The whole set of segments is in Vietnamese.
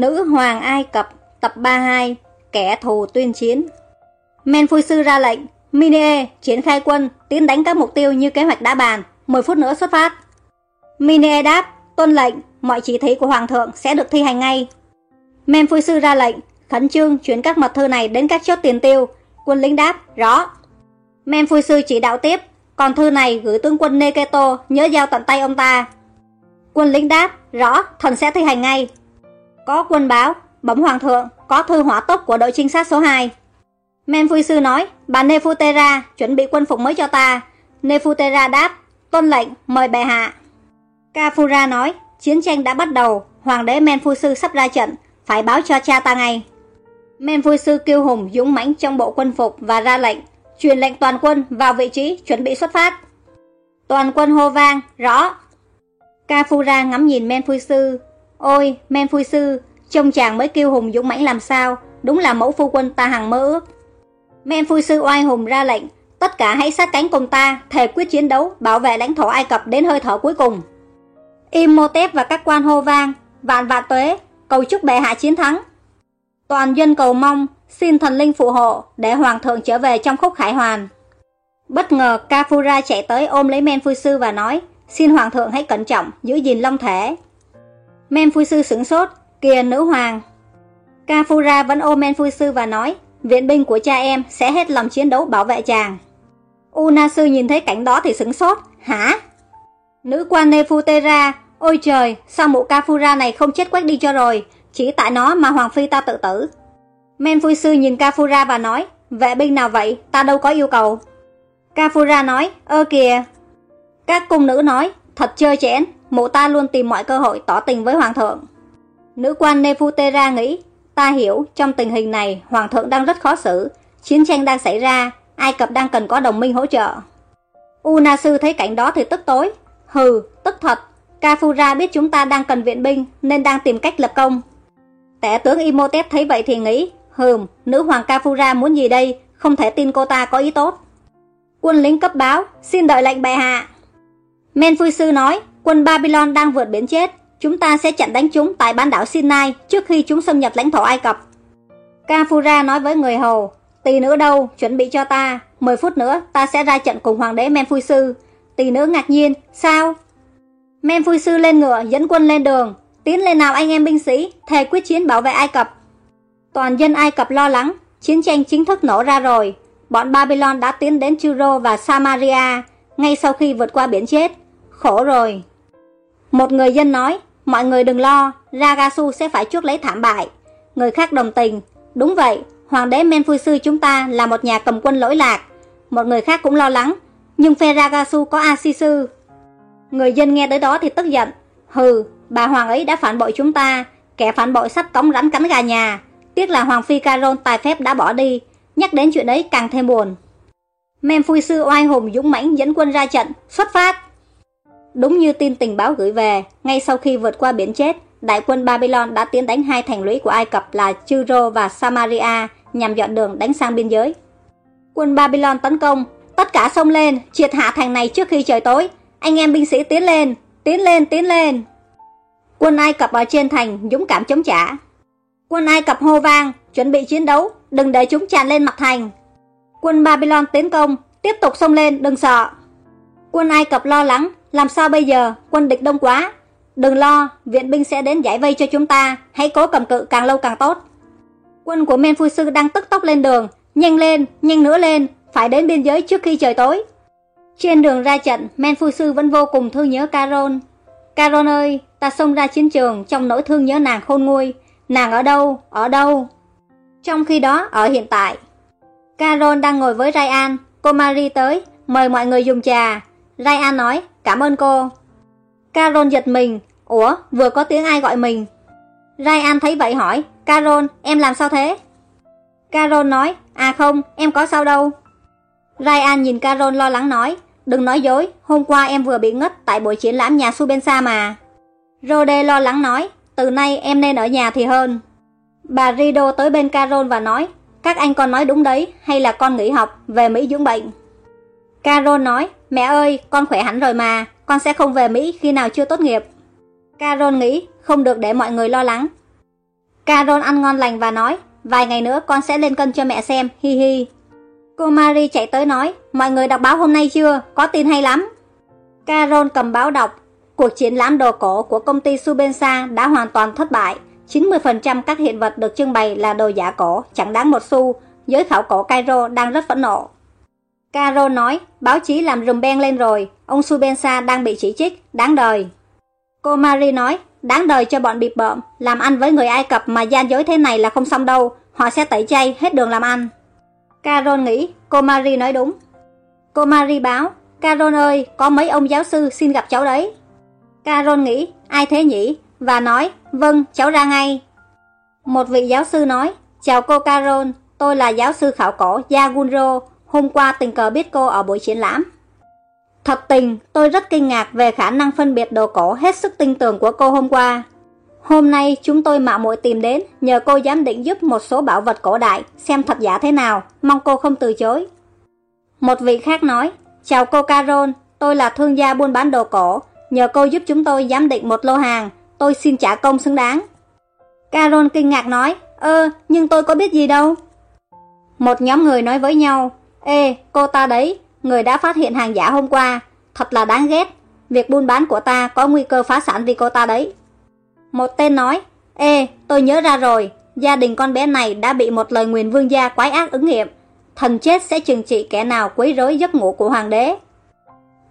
Nữ Hoàng Ai Cập, tập 32 Kẻ thù tuyên chiến. Men Phui Sư ra lệnh Minie triển khai quân, tiến đánh các mục tiêu như kế hoạch đã bàn. 10 phút nữa xuất phát. Minie đáp, tuân lệnh, mọi chỉ thị của Hoàng thượng sẽ được thi hành ngay. Men Phui Sư ra lệnh, khẩn trương chuyển các mật thư này đến các chốt tiền tiêu. Quân lính đáp, rõ. Men Phui Sư chỉ đạo tiếp, còn thư này gửi tướng quân Neketo nhớ giao tận tay ông ta. Quân lính đáp, rõ, thần sẽ thi hành ngay có quân báo, bấm hoàng thượng, có thư hỏa tốc của đội trinh sát số 2. Men Sư nói, bà Nefutera chuẩn bị quân phục mới cho ta. Nefutera đáp, tuân lệnh, mời bệ hạ. Kafura nói, chiến tranh đã bắt đầu, hoàng đế Men Sư sắp ra trận, phải báo cho cha ta ngay. Men Sư kêu hùng dũng mãnh trong bộ quân phục và ra lệnh, truyền lệnh toàn quân vào vị trí chuẩn bị xuất phát. Toàn quân hô vang, rõ. Kafura ngắm nhìn Men Sư, Ôi, men phui sư, trông chàng mới kiêu hùng dũng mãnh làm sao, đúng là mẫu phu quân ta hằng mơ ước. Men phui sư oai hùng ra lệnh, tất cả hãy sát cánh cùng ta, thề quyết chiến đấu, bảo vệ lãnh thổ Ai Cập đến hơi thở cuối cùng. Imhotep và các quan hô vang, vạn vạn tuế, cầu chúc bệ hạ chiến thắng. Toàn dân cầu mong, xin thần linh phù hộ để hoàng thượng trở về trong khúc khải hoàn. Bất ngờ Kafura chạy tới ôm lấy men phu sư và nói, xin hoàng thượng hãy cẩn trọng, giữ gìn long thể. Men Phu Sư sửng sốt, kìa nữ hoàng. Kafura vẫn ôm Men Phu Sư và nói, viện binh của cha em sẽ hết lòng chiến đấu bảo vệ chàng. Una Sư nhìn thấy cảnh đó thì sửng sốt, hả? Nữ quan Nefutera, ôi trời, sao mụ Kafura này không chết quách đi cho rồi, chỉ tại nó mà Hoàng Phi ta tự tử. Men Phu Sư nhìn Kafura và nói, vệ binh nào vậy, ta đâu có yêu cầu. Kafura nói, ơ kìa. Các cung nữ nói, thật chơi chẽn, mụ ta luôn tìm mọi cơ hội tỏ tình với hoàng thượng. Nữ quan Nefutera nghĩ, ta hiểu trong tình hình này hoàng thượng đang rất khó xử, chiến tranh đang xảy ra, Ai Cập đang cần có đồng minh hỗ trợ. Unasu thấy cảnh đó thì tức tối, hừ, tức thật, Kafura biết chúng ta đang cần viện binh nên đang tìm cách lập công. Tể tướng Imhotep thấy vậy thì nghĩ, hừm, nữ hoàng Kafura muốn gì đây, không thể tin cô ta có ý tốt. Quân lính cấp báo, xin đợi lệnh bệ hạ. Menfuisu Sư nói, Quân Babylon đang vượt biển chết, chúng ta sẽ chặn đánh chúng tại bán đảo Sinai trước khi chúng xâm nhập lãnh thổ Ai Cập. Kafura nói với người hầu, tỷ nữ đâu, chuẩn bị cho ta, 10 phút nữa ta sẽ ra trận cùng hoàng đế Memphui Sư. Tỷ nữ ngạc nhiên, sao? Memphui Sư lên ngựa dẫn quân lên đường, tiến lên nào anh em binh sĩ, thề quyết chiến bảo vệ Ai Cập. Toàn dân Ai Cập lo lắng, chiến tranh chính thức nổ ra rồi. Bọn Babylon đã tiến đến Tyro và Samaria ngay sau khi vượt qua biển chết. Khổ rồi. Một người dân nói, mọi người đừng lo, Ragasu sẽ phải chuốc lấy thảm bại. Người khác đồng tình, đúng vậy, hoàng đế Men Sư chúng ta là một nhà cầm quân lỗi lạc. Một người khác cũng lo lắng, nhưng phe Ragasu có Asisu. Người dân nghe tới đó thì tức giận, hừ, bà hoàng ấy đã phản bội chúng ta, kẻ phản bội sắp cống rắn cắn gà nhà. Tiếc là hoàng phi Caron tài phép đã bỏ đi, nhắc đến chuyện ấy càng thêm buồn. Men Sư oai hùng dũng mãnh dẫn quân ra trận, xuất phát. Đúng như tin tình báo gửi về, ngay sau khi vượt qua biển chết, đại quân Babylon đã tiến đánh hai thành lũy của Ai Cập là Tyro và Samaria nhằm dọn đường đánh sang biên giới. Quân Babylon tấn công, tất cả xông lên, triệt hạ thành này trước khi trời tối. Anh em binh sĩ tiến lên, tiến lên, tiến lên. Quân Ai Cập ở trên thành dũng cảm chống trả. Quân Ai Cập hô vang, chuẩn bị chiến đấu, đừng để chúng tràn lên mặt thành. Quân Babylon tiến công, tiếp tục xông lên, đừng sợ. Quân Ai Cập lo lắng, làm sao bây giờ, quân địch đông quá. Đừng lo, viện binh sẽ đến giải vây cho chúng ta, hãy cố cầm cự càng lâu càng tốt. Quân của Men Phu Sư đang tức tốc lên đường, nhanh lên, nhanh nữa lên, phải đến biên giới trước khi trời tối. Trên đường ra trận, Men Phu Sư vẫn vô cùng thương nhớ Caron. Caron ơi, ta xông ra chiến trường trong nỗi thương nhớ nàng khôn nguôi. Nàng ở đâu, ở đâu? Trong khi đó, ở hiện tại, Caron đang ngồi với Ryan, cô Marie tới, mời mọi người dùng trà. Ryan nói, cảm ơn cô. Carol giật mình, ủa, vừa có tiếng ai gọi mình. Ryan thấy vậy hỏi, Carol, em làm sao thế? Carol nói, à không, em có sao đâu. Ryan nhìn Carol lo lắng nói, đừng nói dối, hôm qua em vừa bị ngất tại buổi triển lãm nhà Subensa mà. Rode lo lắng nói, từ nay em nên ở nhà thì hơn. Bà Rido tới bên Carol và nói, các anh con nói đúng đấy, hay là con nghỉ học, về Mỹ dưỡng bệnh. Carol nói, mẹ ơi, con khỏe hẳn rồi mà, con sẽ không về Mỹ khi nào chưa tốt nghiệp. Carol nghĩ, không được để mọi người lo lắng. Carol ăn ngon lành và nói, vài ngày nữa con sẽ lên cân cho mẹ xem, hi hi. Cô Marie chạy tới nói, mọi người đọc báo hôm nay chưa, có tin hay lắm. Carol cầm báo đọc, cuộc triển lãm đồ cổ của công ty Subensa đã hoàn toàn thất bại. 90% các hiện vật được trưng bày là đồ giả cổ, chẳng đáng một xu, giới khảo cổ Cairo đang rất phẫn nộ. Caro nói, báo chí làm rùm beng lên rồi, ông Subensa đang bị chỉ trích, đáng đời. Cô Marie nói, đáng đời cho bọn bịp bợm, làm ăn với người Ai Cập mà gian dối thế này là không xong đâu, họ sẽ tẩy chay hết đường làm ăn. Caron nghĩ, cô Marie nói đúng. Cô Marie báo, Caron ơi, có mấy ông giáo sư xin gặp cháu đấy. Caron nghĩ, ai thế nhỉ? Và nói, vâng, cháu ra ngay. Một vị giáo sư nói, chào cô Caron, tôi là giáo sư khảo cổ Yagunro, hôm qua tình cờ biết cô ở buổi triển lãm. Thật tình, tôi rất kinh ngạc về khả năng phân biệt đồ cổ hết sức tinh tường của cô hôm qua. Hôm nay chúng tôi mạo muội tìm đến nhờ cô giám định giúp một số bảo vật cổ đại xem thật giả thế nào, mong cô không từ chối. Một vị khác nói, chào cô Carol, tôi là thương gia buôn bán đồ cổ, nhờ cô giúp chúng tôi giám định một lô hàng, tôi xin trả công xứng đáng. Carol kinh ngạc nói, ơ, nhưng tôi có biết gì đâu. Một nhóm người nói với nhau, ê, cô ta đấy, người đã phát hiện hàng giả hôm qua, thật là đáng ghét, việc buôn bán của ta có nguy cơ phá sản vì cô ta đấy. Một tên nói, ê, tôi nhớ ra rồi, gia đình con bé này đã bị một lời nguyền vương gia quái ác ứng nghiệm, thần chết sẽ trừng trị kẻ nào quấy rối giấc ngủ của hoàng đế.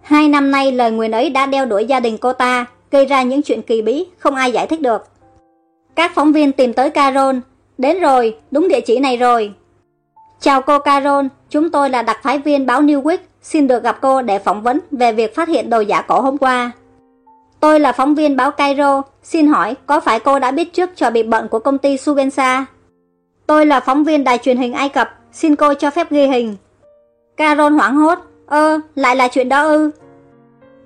Hai năm nay lời nguyền ấy đã đeo đuổi gia đình cô ta, gây ra những chuyện kỳ bí, không ai giải thích được. Các phóng viên tìm tới Carol, đến rồi, đúng địa chỉ này rồi. Chào cô Carol, chúng tôi là đặc phái viên báo Newsweek, xin được gặp cô để phỏng vấn về việc phát hiện đồ giả cổ hôm qua. Tôi là phóng viên báo Cairo, xin hỏi có phải cô đã biết trước trò bị bận của công ty Subensa? Tôi là phóng viên đài truyền hình Ai Cập, xin cô cho phép ghi hình. Carol hoảng hốt, ơ, lại là chuyện đó ư.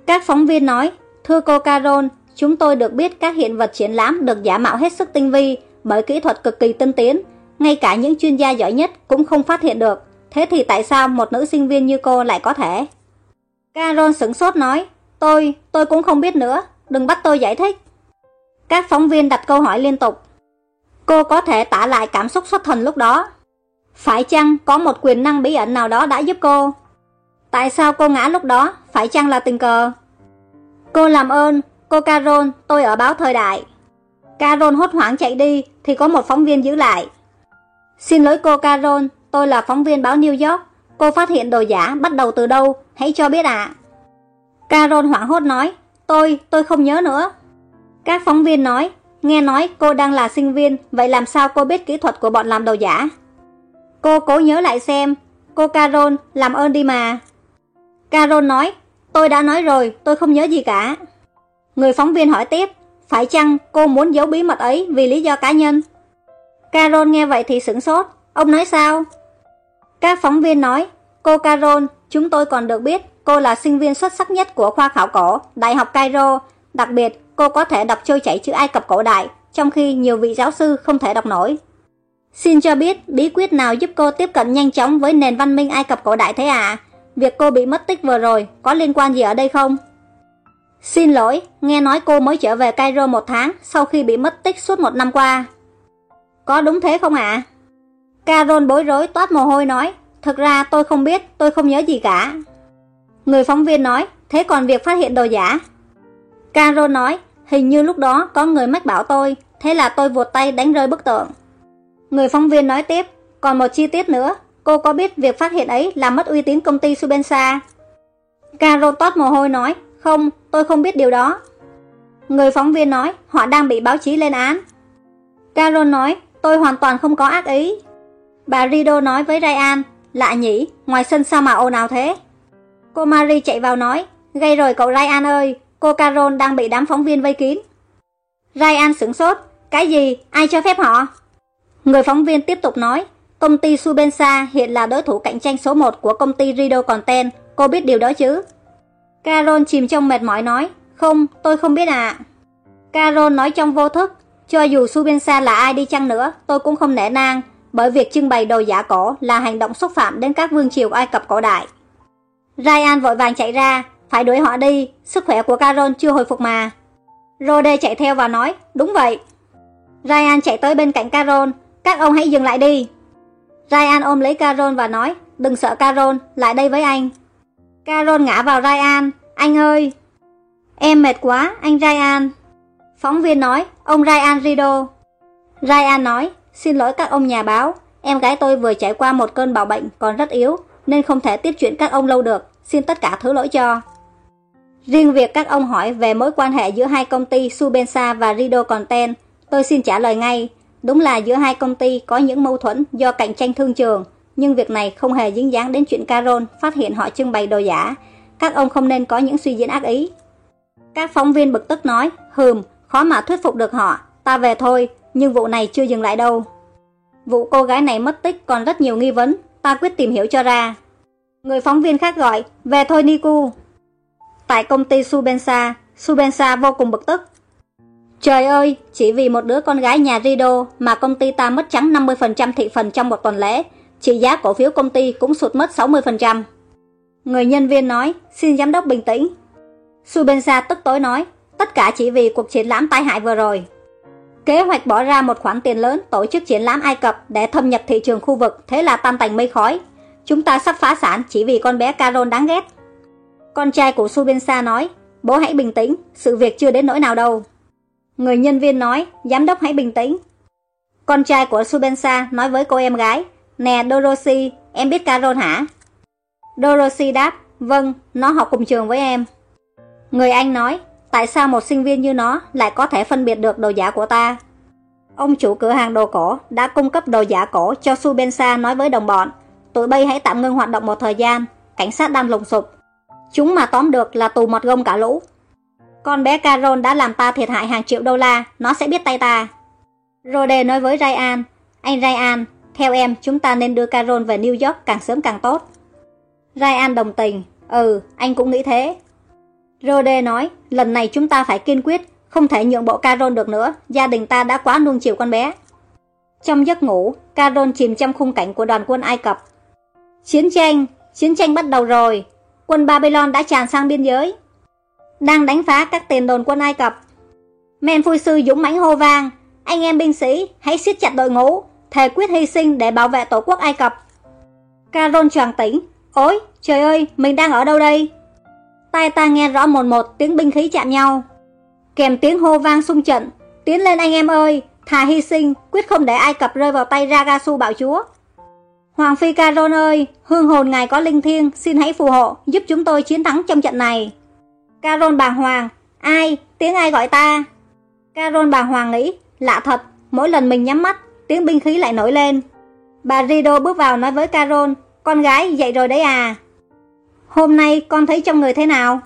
Các phóng viên nói, thưa cô Carol, chúng tôi được biết các hiện vật triển lãm được giả mạo hết sức tinh vi bởi kỹ thuật cực kỳ tân tiến, ngay cả những chuyên gia giỏi nhất cũng không phát hiện được. Thế thì tại sao một nữ sinh viên như cô lại có thể? Carol sửng sốt nói, tôi, tôi cũng không biết nữa, đừng bắt tôi giải thích. Các phóng viên đặt câu hỏi liên tục. Cô có thể tả lại cảm xúc xuất thần lúc đó. Phải chăng có một quyền năng bí ẩn nào đó đã giúp cô? Tại sao cô ngã lúc đó? Phải chăng là tình cờ? Cô làm ơn, cô Carol, tôi ở báo thời đại. Carol hốt hoảng chạy đi thì có một phóng viên giữ lại. Xin lỗi cô Carol, tôi là phóng viên báo New York. Cô phát hiện đồ giả bắt đầu từ đâu? Hãy cho biết ạ. À. Carol hoảng hốt nói, tôi, tôi không nhớ nữa. Các phóng viên nói, nghe nói cô đang là sinh viên, vậy làm sao cô biết kỹ thuật của bọn làm đồ giả? Cô cố nhớ lại xem, cô Carol, làm ơn đi mà. Carol nói, tôi đã nói rồi, tôi không nhớ gì cả. Người phóng viên hỏi tiếp, phải chăng cô muốn giấu bí mật ấy vì lý do cá nhân? Carol nghe vậy thì sửng sốt, ông nói sao? Các phóng viên nói, cô Carol, chúng tôi còn được biết cô là sinh viên xuất sắc nhất của khoa khảo cổ, Đại học Cairo. Đặc biệt, cô có thể đọc trôi chảy chữ Ai Cập cổ đại, trong khi nhiều vị giáo sư không thể đọc nổi. Xin cho biết bí quyết nào giúp cô tiếp cận nhanh chóng với nền văn minh Ai Cập cổ đại thế ạ? À? Việc cô bị mất tích vừa rồi có liên quan gì ở đây không? Xin lỗi, nghe nói cô mới trở về Cairo một tháng sau khi bị mất tích suốt một năm qua. Có đúng thế không ạ? À? Carol bối rối toát mồ hôi nói, thực ra tôi không biết, tôi không nhớ gì cả. Người phóng viên nói, thế còn việc phát hiện đồ giả? Carol nói, hình như lúc đó có người mách bảo tôi, thế là tôi vụt tay đánh rơi bức tượng. Người phóng viên nói tiếp, còn một chi tiết nữa, cô có biết việc phát hiện ấy làm mất uy tín công ty Subensa? Carol toát mồ hôi nói, không, tôi không biết điều đó. Người phóng viên nói, họ đang bị báo chí lên án. Carol nói, tôi hoàn toàn không có ác ý. Bà Rido nói với Ryan, lạ nhỉ, ngoài sân sao mà ồn ào thế? Cô Marie chạy vào nói, gây rồi cậu Ryan ơi, cô Carol đang bị đám phóng viên vây kín. Ryan sửng sốt, cái gì, ai cho phép họ? Người phóng viên tiếp tục nói, công ty Subensa hiện là đối thủ cạnh tranh số 1 của công ty Rido Content, cô biết điều đó chứ? Carol chìm trong mệt mỏi nói, không, tôi không biết à. Carol nói trong vô thức, cho dù Subensa là ai đi chăng nữa, tôi cũng không nể nang, bởi việc trưng bày đồ giả cổ là hành động xúc phạm đến các vương triều Ai Cập cổ đại. Ryan vội vàng chạy ra, phải đuổi họ đi, sức khỏe của Carol chưa hồi phục mà. Rode chạy theo và nói, đúng vậy. Ryan chạy tới bên cạnh Carol, các ông hãy dừng lại đi. Ryan ôm lấy Carol và nói, đừng sợ Carol, lại đây với anh. Carol ngã vào Ryan, anh ơi. Em mệt quá, anh Ryan. Phóng viên nói, ông Ryan Rido. Ryan nói, xin lỗi các ông nhà báo, em gái tôi vừa trải qua một cơn bạo bệnh còn rất yếu, nên không thể tiếp chuyện các ông lâu được, xin tất cả thứ lỗi cho. Riêng việc các ông hỏi về mối quan hệ giữa hai công ty Subensa và Rido Content, tôi xin trả lời ngay, đúng là giữa hai công ty có những mâu thuẫn do cạnh tranh thương trường, nhưng việc này không hề dính dáng đến chuyện Carol phát hiện họ trưng bày đồ giả. Các ông không nên có những suy diễn ác ý. Các phóng viên bực tức nói, hừm, khó mà thuyết phục được họ, ta về thôi, nhưng vụ này chưa dừng lại đâu. Vụ cô gái này mất tích còn rất nhiều nghi vấn, ta quyết tìm hiểu cho ra. Người phóng viên khác gọi, về thôi Niku. Tại công ty Subensa, Subensa vô cùng bực tức. Trời ơi, chỉ vì một đứa con gái nhà Rido mà công ty ta mất trắng 50% thị phần trong một tuần lễ, trị giá cổ phiếu công ty cũng sụt mất 60%. Người nhân viên nói, xin giám đốc bình tĩnh. Subensa tức tối nói, tất cả chỉ vì cuộc triển lãm tai hại vừa rồi. Kế hoạch bỏ ra một khoản tiền lớn tổ chức triển lãm Ai Cập để thâm nhập thị trường khu vực, thế là tan tành mây khói. Chúng ta sắp phá sản chỉ vì con bé Carol đáng ghét. Con trai của Subensa nói, bố hãy bình tĩnh, sự việc chưa đến nỗi nào đâu. Người nhân viên nói, giám đốc hãy bình tĩnh. Con trai của Subensa nói với cô em gái, nè Dorothy, em biết Carol hả? Dorothy đáp, vâng, nó học cùng trường với em. Người anh nói, tại sao một sinh viên như nó lại có thể phân biệt được đồ giả của ta? Ông chủ cửa hàng đồ cổ đã cung cấp đồ giả cổ cho Subensa nói với đồng bọn, tụi bay hãy tạm ngưng hoạt động một thời gian, cảnh sát đang lùng sụp. Chúng mà tóm được là tù mọt gông cả lũ. Con bé Carol đã làm ta thiệt hại hàng triệu đô la, nó sẽ biết tay ta. Rode nói với Ryan, anh Ryan, theo em chúng ta nên đưa Carol về New York càng sớm càng tốt. Ryan đồng tình, ừ, anh cũng nghĩ thế. Rode nói, lần này chúng ta phải kiên quyết, không thể nhượng bộ Carol được nữa, gia đình ta đã quá nuông chiều con bé. Trong giấc ngủ, Carol chìm trong khung cảnh của đoàn quân Ai Cập. Chiến tranh, chiến tranh bắt đầu rồi, quân Babylon đã tràn sang biên giới đang đánh phá các tiền đồn quân Ai Cập. Men phui sư dũng mãnh hô vang, anh em binh sĩ hãy siết chặt đội ngũ, thề quyết hy sinh để bảo vệ tổ quốc Ai Cập. Caron choàng tỉnh, ôi, trời ơi, mình đang ở đâu đây? Tai ta nghe rõ một một tiếng binh khí chạm nhau. Kèm tiếng hô vang xung trận, tiến lên anh em ơi, thà hy sinh, quyết không để Ai Cập rơi vào tay Ragasu bạo chúa. Hoàng phi Caron ơi, hương hồn ngài có linh thiêng, xin hãy phù hộ, giúp chúng tôi chiến thắng trong trận này. caron bà hoàng, ai, tiếng ai gọi ta? caron bà hoàng nghĩ, lạ thật, mỗi lần mình nhắm mắt, tiếng binh khí lại nổi lên. Bà Rido bước vào nói với caron con gái dậy rồi đấy à? Hôm nay con thấy trong người thế nào?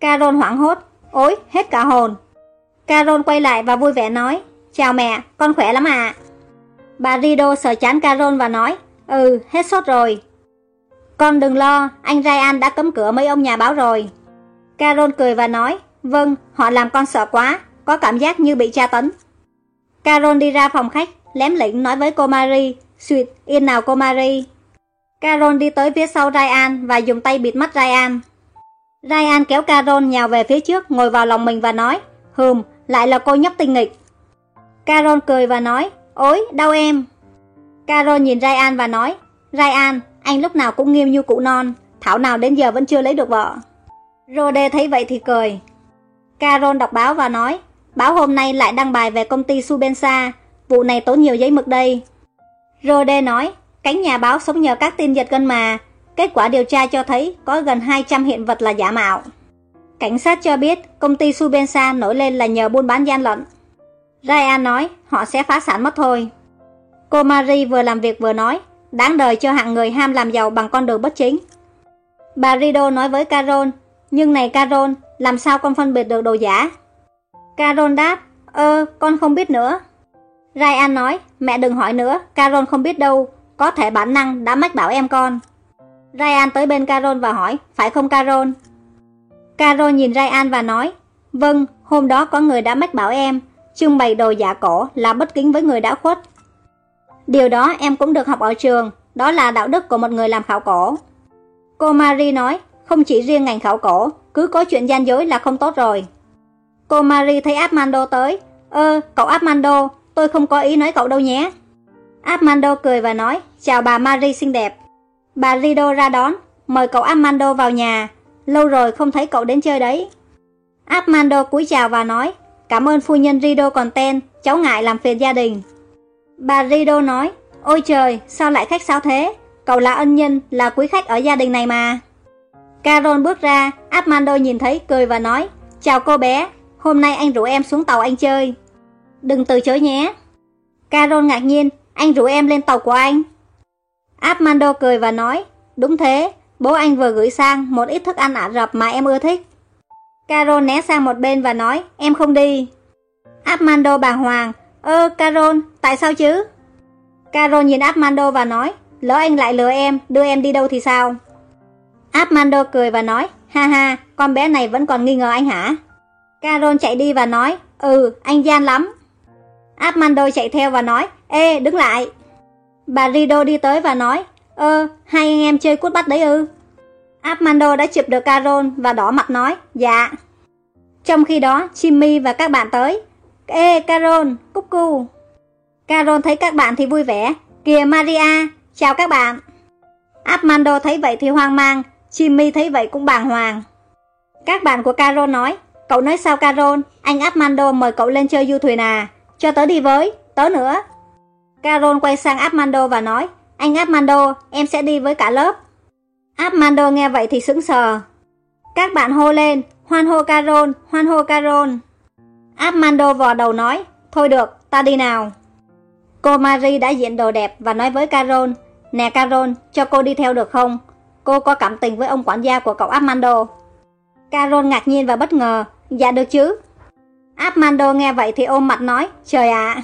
Carol hoảng hốt, ối, hết cả hồn. Carol quay lại và vui vẻ nói, chào mẹ, con khỏe lắm à? Bà Rido sờ chán Carol và nói, ừ, hết sốt rồi. Con đừng lo, anh Ryan đã cấm cửa mấy ông nhà báo rồi. Carol cười và nói, vâng, họ làm con sợ quá, có cảm giác như bị tra tấn. Carol đi ra phòng khách, lém lĩnh nói với cô Marie, suyệt, yên nào cô Marie. Carol đi tới phía sau Ryan và dùng tay bịt mắt Ryan. Ryan kéo Carol nhào về phía trước, ngồi vào lòng mình và nói, hừm, lại là cô nhóc tinh nghịch. Carol cười và nói, ôi, đau em. Carol nhìn Ryan và nói, Ryan, anh lúc nào cũng nghiêm như cụ non, thảo nào đến giờ vẫn chưa lấy được vợ. Rode thấy vậy thì cười. Carol đọc báo và nói, báo hôm nay lại đăng bài về công ty Subensa, vụ này tốn nhiều giấy mực đây. Rode nói, cánh nhà báo sống nhờ các tin giật gân mà, kết quả điều tra cho thấy có gần 200 hiện vật là giả mạo. Cảnh sát cho biết công ty Subensa nổi lên là nhờ buôn bán gian lận. Ryan nói họ sẽ phá sản mất thôi. Cô Marie vừa làm việc vừa nói, đáng đời cho hạng người ham làm giàu bằng con đường bất chính. Bà Rido nói với Carol nhưng này Carol, làm sao con phân biệt được đồ giả? Carol đáp, ơ, con không biết nữa. Ryan nói, mẹ đừng hỏi nữa, Carol không biết đâu, có thể bản năng đã mách bảo em con. Ryan tới bên Carol và hỏi, phải không Carol? Carol nhìn Ryan và nói, vâng, hôm đó có người đã mách bảo em, trưng bày đồ giả cổ là bất kính với người đã khuất. Điều đó em cũng được học ở trường, đó là đạo đức của một người làm khảo cổ. Cô Marie nói, không chỉ riêng ngành khảo cổ, cứ có chuyện gian dối là không tốt rồi. Cô Marie thấy Armando tới. Ơ, cậu Armando, tôi không có ý nói cậu đâu nhé. Armando cười và nói, chào bà Marie xinh đẹp. Bà Rido ra đón, mời cậu Armando vào nhà. Lâu rồi không thấy cậu đến chơi đấy. Armando cúi chào và nói, cảm ơn phu nhân Rido còn tên, cháu ngại làm phiền gia đình. Bà Rido nói, ôi trời, sao lại khách sao thế? Cậu là ân nhân, là quý khách ở gia đình này mà. Carol bước ra, Armando nhìn thấy cười và nói, chào cô bé, hôm nay anh rủ em xuống tàu anh chơi. Đừng từ chối nhé. Carol ngạc nhiên, anh rủ em lên tàu của anh. Armando cười và nói, đúng thế, bố anh vừa gửi sang một ít thức ăn Ả Rập mà em ưa thích. Carol né sang một bên và nói, em không đi. Armando bàng hoàng, ơ Carol, tại sao chứ? Carol nhìn Armando và nói, lỡ anh lại lừa em, đưa em đi đâu thì sao? Armando cười và nói, ha ha, con bé này vẫn còn nghi ngờ anh hả? Carol chạy đi và nói, ừ, anh gian lắm. Armando chạy theo và nói, ê, đứng lại. Bà Rido đi tới và nói, ơ, hai anh em chơi cút bắt đấy ư? Armando đã chụp được Carol và đỏ mặt nói, dạ. Trong khi đó, Jimmy và các bạn tới. Ê, Carol, cúc cu. Carol thấy các bạn thì vui vẻ. Kìa Maria, chào các bạn. Armando thấy vậy thì hoang mang, Jimmy thấy vậy cũng bàng hoàng. Các bạn của Carol nói, cậu nói sao Carol, anh Armando mời cậu lên chơi du thuyền à, cho tớ đi với, tớ nữa. Carol quay sang Armando và nói, anh Armando, em sẽ đi với cả lớp. Armando nghe vậy thì sững sờ. Các bạn hô lên, hoan hô Carol, hoan hô Carol. Armando vò đầu nói, thôi được, ta đi nào. Cô Marie đã diện đồ đẹp và nói với Carol, nè Carol, cho cô đi theo được không? Cô có cảm tình với ông quản gia của cậu Armando. Carol ngạc nhiên và bất ngờ, dạ được chứ. Armando nghe vậy thì ôm mặt nói, trời ạ.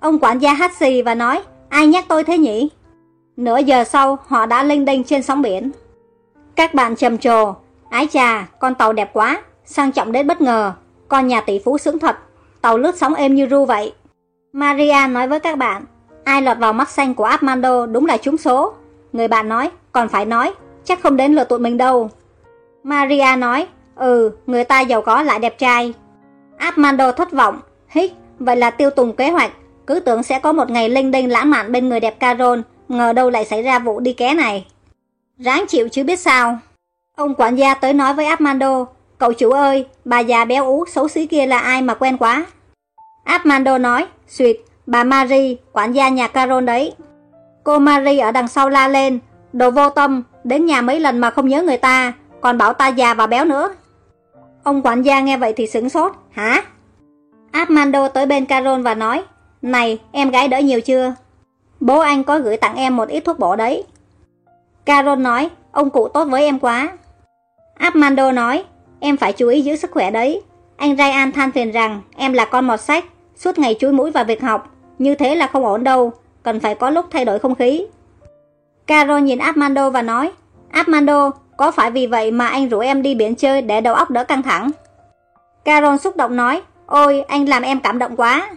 Ông quản gia hát xì và nói, ai nhắc tôi thế nhỉ? Nửa giờ sau, họ đã linh đinh trên sóng biển. Các bạn trầm trồ, ái chà, con tàu đẹp quá, sang trọng đến bất ngờ, con nhà tỷ phú sướng thật, tàu lướt sóng êm như ru vậy. Maria nói với các bạn, ai lọt vào mắt xanh của Armando đúng là trúng số. Người bạn nói, còn phải nói, chắc không đến lượt tụi mình đâu. Maria nói, ừ, người ta giàu có lại đẹp trai. Armando thất vọng, hít, vậy là tiêu tùng kế hoạch, cứ tưởng sẽ có một ngày linh đinh lãng mạn bên người đẹp Carol, ngờ đâu lại xảy ra vụ đi ké này. Ráng chịu chứ biết sao. Ông quản gia tới nói với Armando, cậu chủ ơi, bà già béo ú xấu xí kia là ai mà quen quá. Armando nói, suyệt, bà Marie, quản gia nhà Carol đấy. Cô Marie ở đằng sau la lên, đồ vô tâm, đến nhà mấy lần mà không nhớ người ta, còn bảo ta già và béo nữa. Ông quản gia nghe vậy thì sửng sốt, hả? Armando tới bên Carol và nói, này, em gái đỡ nhiều chưa? Bố anh có gửi tặng em một ít thuốc bổ đấy. Carol nói, ông cụ tốt với em quá. Armando nói, em phải chú ý giữ sức khỏe đấy. Anh Ryan than phiền rằng em là con mọt sách, suốt ngày chúi mũi vào việc học. Như thế là không ổn đâu, cần phải có lúc thay đổi không khí. Carol nhìn Armando và nói, Armando, có phải vì vậy mà anh rủ em đi biển chơi để đầu óc đỡ căng thẳng? Carol xúc động nói, ôi, anh làm em cảm động quá.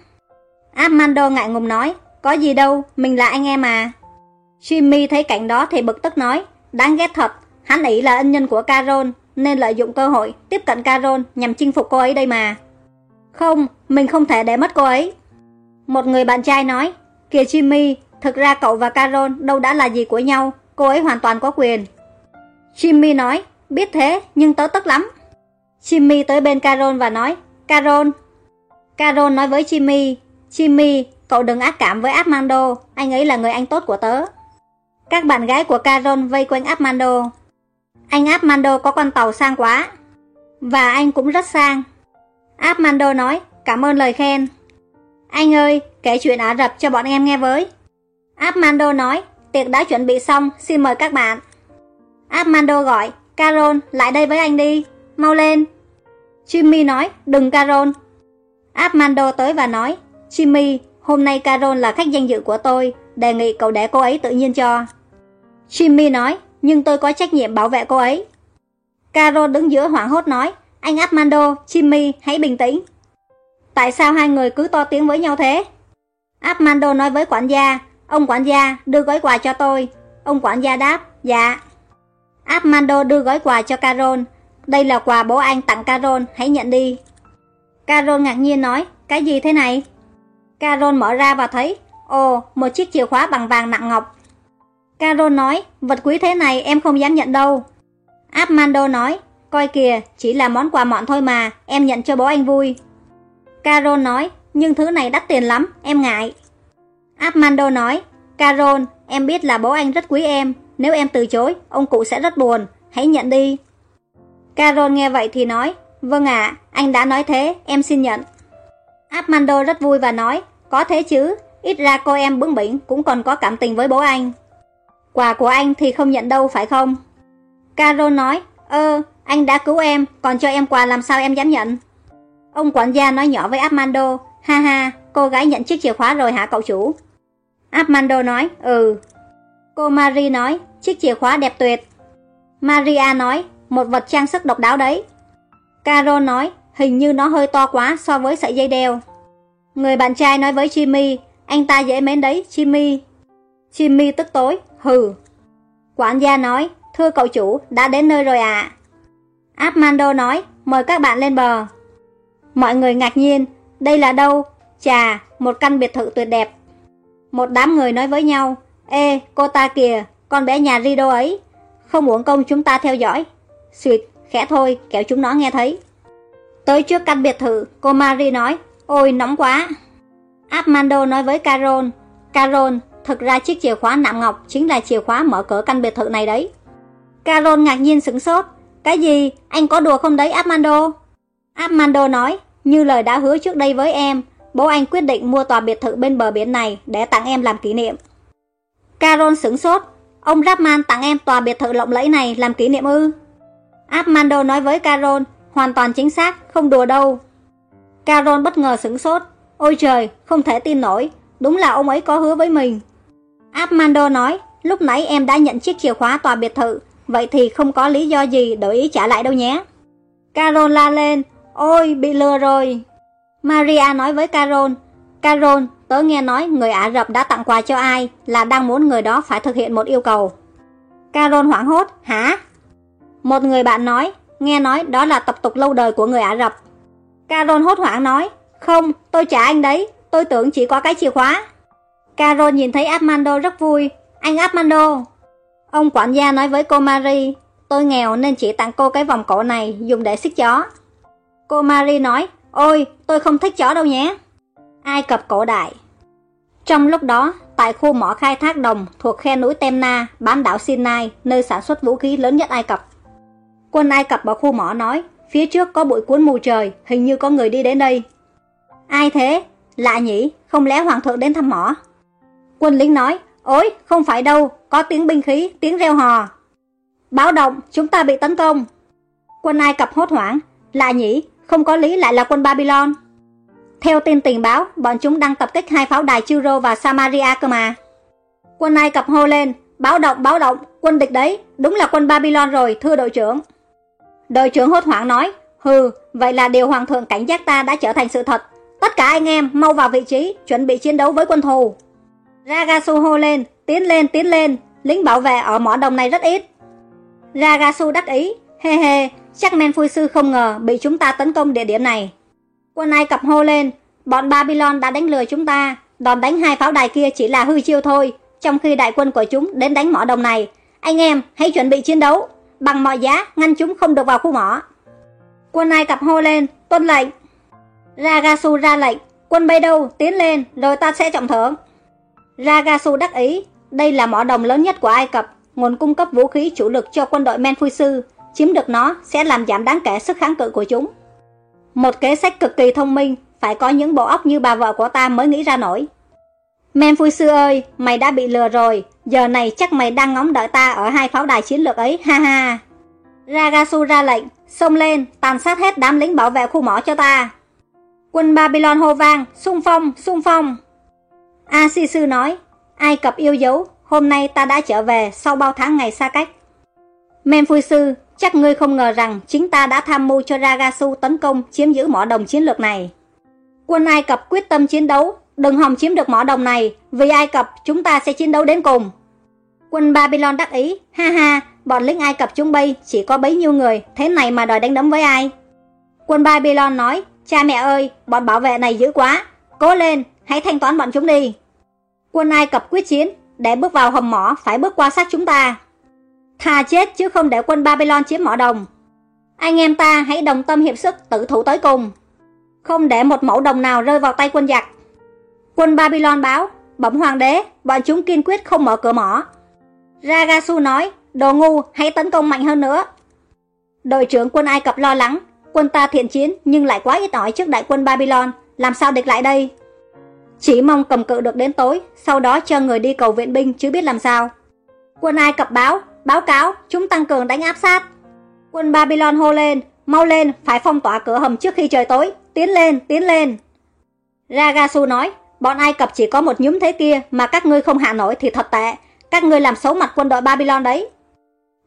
Armando ngại ngùng nói, có gì đâu, mình là anh em à. Jimmy thấy cảnh đó thì bực tức nói, đáng ghét thật, hắn ý là ân nhân của Carol, nên lợi dụng cơ hội tiếp cận Carol nhằm chinh phục cô ấy đây mà. Không, mình không thể để mất cô ấy. Một người bạn trai nói, kìa Jimmy, thực ra cậu và Carol đâu đã là gì của nhau, cô ấy hoàn toàn có quyền. Jimmy nói, biết thế, nhưng tớ tức lắm. Jimmy tới bên Carol và nói, Carol. Carol nói với Jimmy, Jimmy, cậu đừng ác cảm với Armando, anh ấy là người anh tốt của tớ. Các bạn gái của Carol vây quanh Armando. Anh Armando có con tàu sang quá. Và anh cũng rất sang. Armando nói, cảm ơn lời khen. Anh ơi, kể chuyện Ả Rập cho bọn em nghe với. Armando nói, tiệc đã chuẩn bị xong, xin mời các bạn. Armando gọi, Carol, lại đây với anh đi, mau lên. Jimmy nói, đừng Carol. Armando tới và nói, Jimmy, hôm nay Carol là khách danh dự của tôi, đề nghị cậu để cô ấy tự nhiên cho. Jimmy nói, nhưng tôi có trách nhiệm bảo vệ cô ấy. Carol đứng giữa hoảng hốt nói, anh Armando, Jimmy, hãy bình tĩnh. Tại sao hai người cứ to tiếng với nhau thế? Armando nói với quản gia, ông quản gia đưa gói quà cho tôi. Ông quản gia đáp, dạ. Armando đưa gói quà cho Carol. Đây là quà bố anh tặng Carol, hãy nhận đi. Carol ngạc nhiên nói, cái gì thế này? Carol mở ra và thấy, ồ, một chiếc chìa khóa bằng vàng nặng ngọc. Carol nói, vật quý thế này em không dám nhận đâu. Armando nói, coi kìa, chỉ là món quà mọn thôi mà, em nhận cho bố anh vui. Carol nói, nhưng thứ này đắt tiền lắm, em ngại. Armando nói, Carol, em biết là bố anh rất quý em, nếu em từ chối, ông cụ sẽ rất buồn, hãy nhận đi. Carol nghe vậy thì nói, vâng ạ, anh đã nói thế, em xin nhận. Armando rất vui và nói, có thế chứ, ít ra cô em bướng bỉnh cũng còn có cảm tình với bố anh. Quà của anh thì không nhận đâu phải không? Carol nói, ơ, anh đã cứu em, còn cho em quà làm sao em dám nhận? Ông quản gia nói nhỏ với Armando, ha ha, cô gái nhận chiếc chìa khóa rồi hả cậu chủ? Armando nói, ừ. Cô Marie nói, chiếc chìa khóa đẹp tuyệt. Maria nói, một vật trang sức độc đáo đấy. Carol nói, hình như nó hơi to quá so với sợi dây đeo. Người bạn trai nói với Jimmy, anh ta dễ mến đấy, Jimmy. Jimmy tức tối, hừ. Quản gia nói, thưa cậu chủ, đã đến nơi rồi ạ. À. Armando nói, mời các bạn lên bờ. Mọi người ngạc nhiên, đây là đâu? Chà, một căn biệt thự tuyệt đẹp. Một đám người nói với nhau, ê, cô ta kìa, con bé nhà Rido ấy. Không uổng công chúng ta theo dõi. Xuyệt, khẽ thôi, kéo chúng nó nghe thấy. Tới trước căn biệt thự, cô Marie nói, ôi nóng quá. Armando nói với Carol, Carol, thực ra chiếc chìa khóa nạm ngọc chính là chìa khóa mở cửa căn biệt thự này đấy. Carol ngạc nhiên sửng sốt, cái gì, anh có đùa không đấy Armando? Armando nói, như lời đã hứa trước đây với em, bố anh quyết định mua tòa biệt thự bên bờ biển này để tặng em làm kỷ niệm. Carol sững sốt, ông Rapman tặng em tòa biệt thự lộng lẫy này làm kỷ niệm ư? Armando nói với Carol, hoàn toàn chính xác, không đùa đâu. Carol bất ngờ sững sốt, ôi trời, không thể tin nổi, đúng là ông ấy có hứa với mình. Armando nói, lúc nãy em đã nhận chiếc chìa khóa tòa biệt thự, vậy thì không có lý do gì đổi ý trả lại đâu nhé. Carol la lên, ôi, bị lừa rồi. Maria nói với Carol, Carol, tớ nghe nói người Ả Rập đã tặng quà cho ai là đang muốn người đó phải thực hiện một yêu cầu. Carol hoảng hốt, hả? Một người bạn nói, nghe nói đó là tập tục lâu đời của người Ả Rập. Carol hốt hoảng nói, không, tôi trả anh đấy, tôi tưởng chỉ có cái chìa khóa. Carol nhìn thấy Armando rất vui, anh Armando. Ông quản gia nói với cô Marie, tôi nghèo nên chỉ tặng cô cái vòng cổ này dùng để xích chó. Cô Marie nói, ôi, tôi không thích chó đâu nhé. Ai Cập cổ đại Trong lúc đó, tại khu mỏ khai thác đồng thuộc khe núi Temna, bán đảo Sinai, nơi sản xuất vũ khí lớn nhất Ai Cập. Quân Ai Cập ở khu mỏ nói, phía trước có bụi cuốn mù trời, hình như có người đi đến đây. Ai thế? Lạ nhỉ, không lẽ hoàng thượng đến thăm mỏ? Quân lính nói, ôi, không phải đâu, có tiếng binh khí, tiếng reo hò. Báo động, chúng ta bị tấn công. Quân Ai Cập hốt hoảng, lạ nhỉ, không có lý lại là quân Babylon. Theo tin tình báo, bọn chúng đang tập kích hai pháo đài Churo và Samaria cơ mà. Quân Ai Cập hô lên, báo động, báo động, quân địch đấy, đúng là quân Babylon rồi, thưa đội trưởng. Đội trưởng hốt hoảng nói, hừ, vậy là điều hoàng thượng cảnh giác ta đã trở thành sự thật. Tất cả anh em mau vào vị trí, chuẩn bị chiến đấu với quân thù. Ragasu hô lên, tiến lên, tiến lên, lính bảo vệ ở mỏ đồng này rất ít. Ragasu đắc ý, hê hê, chắc men phui sư không ngờ bị chúng ta tấn công địa điểm này. Quân Ai Cập hô lên, bọn Babylon đã đánh lừa chúng ta, đòn đánh hai pháo đài kia chỉ là hư chiêu thôi, trong khi đại quân của chúng đến đánh mỏ đồng này. Anh em, hãy chuẩn bị chiến đấu, bằng mọi giá ngăn chúng không được vào khu mỏ. Quân Ai Cập hô lên, tuân lệnh. Ragasu ra lệnh, quân bay đâu, tiến lên, rồi ta sẽ trọng thưởng. Ragasu đắc ý, đây là mỏ đồng lớn nhất của Ai Cập, nguồn cung cấp vũ khí chủ lực cho quân đội Menfuisu, chiếm được nó sẽ làm giảm đáng kể sức kháng cự của chúng. Một kế sách cực kỳ thông minh, phải có những bộ óc như bà vợ của ta mới nghĩ ra nổi. Men Phu sư ơi, mày đã bị lừa rồi, giờ này chắc mày đang ngóng đợi ta ở hai pháo đài chiến lược ấy, ha ha. Ragasu ra lệnh, xông lên, tàn sát hết đám lính bảo vệ khu mỏ cho ta. Quân Babylon hô vang, xung phong, xung phong. Asisu nói, Ai Cập yêu dấu, hôm nay ta đã trở về sau bao tháng ngày xa cách. Sư, chắc ngươi không ngờ rằng chính ta đã tham mưu cho Ragasu tấn công chiếm giữ mỏ đồng chiến lược này. Quân Ai Cập quyết tâm chiến đấu, đừng hòng chiếm được mỏ đồng này, vì Ai Cập chúng ta sẽ chiến đấu đến cùng. Quân Babylon đắc ý, ha ha, bọn lính Ai Cập chúng bay chỉ có bấy nhiêu người, thế này mà đòi đánh đấm với ai? Quân Babylon nói, cha mẹ ơi, bọn bảo vệ này dữ quá, cố lên, hãy thanh toán bọn chúng đi. Quân Ai Cập quyết chiến, để bước vào hầm mỏ phải bước qua sát chúng ta. Thà chết chứ không để quân Babylon chiếm mỏ đồng. Anh em ta hãy đồng tâm hiệp sức tự thủ tới cùng. Không để một mẫu đồng nào rơi vào tay quân giặc. Quân Babylon báo, bẩm hoàng đế, bọn chúng kiên quyết không mở cửa mỏ. Ragasu nói, đồ ngu, hãy tấn công mạnh hơn nữa. Đội trưởng quân Ai Cập lo lắng, quân ta thiện chiến nhưng lại quá ít ỏi trước đại quân Babylon, làm sao địch lại đây? Chỉ mong cầm cự được đến tối, sau đó cho người đi cầu viện binh chứ biết làm sao. Quân Ai Cập báo, báo cáo, chúng tăng cường đánh áp sát. Quân Babylon hô lên, mau lên, phải phong tỏa cửa hầm trước khi trời tối, tiến lên, tiến lên. Ragasu nói, bọn Ai Cập chỉ có một nhúm thế kia mà các ngươi không hạ nổi thì thật tệ, các ngươi làm xấu mặt quân đội Babylon đấy.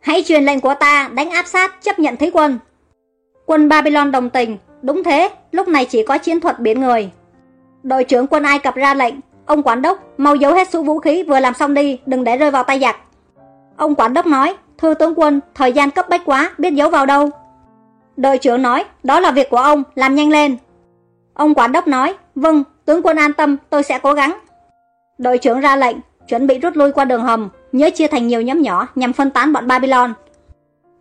Hãy truyền lệnh của ta đánh áp sát chấp nhận thí quân. Quân Babylon đồng tình, đúng thế, lúc này chỉ có chiến thuật biến người. Đội trưởng quân Ai Cập ra lệnh, ông quản đốc mau giấu hết số vũ khí vừa làm xong đi, đừng để rơi vào tay giặc. Ông quản đốc nói, thưa tướng quân, thời gian cấp bách quá, biết giấu vào đâu. Đội trưởng nói, đó là việc của ông, làm nhanh lên. Ông quản đốc nói, vâng, tướng quân an tâm, tôi sẽ cố gắng. Đội trưởng ra lệnh, chuẩn bị rút lui qua đường hầm, nhớ chia thành nhiều nhóm nhỏ nhằm phân tán bọn Babylon.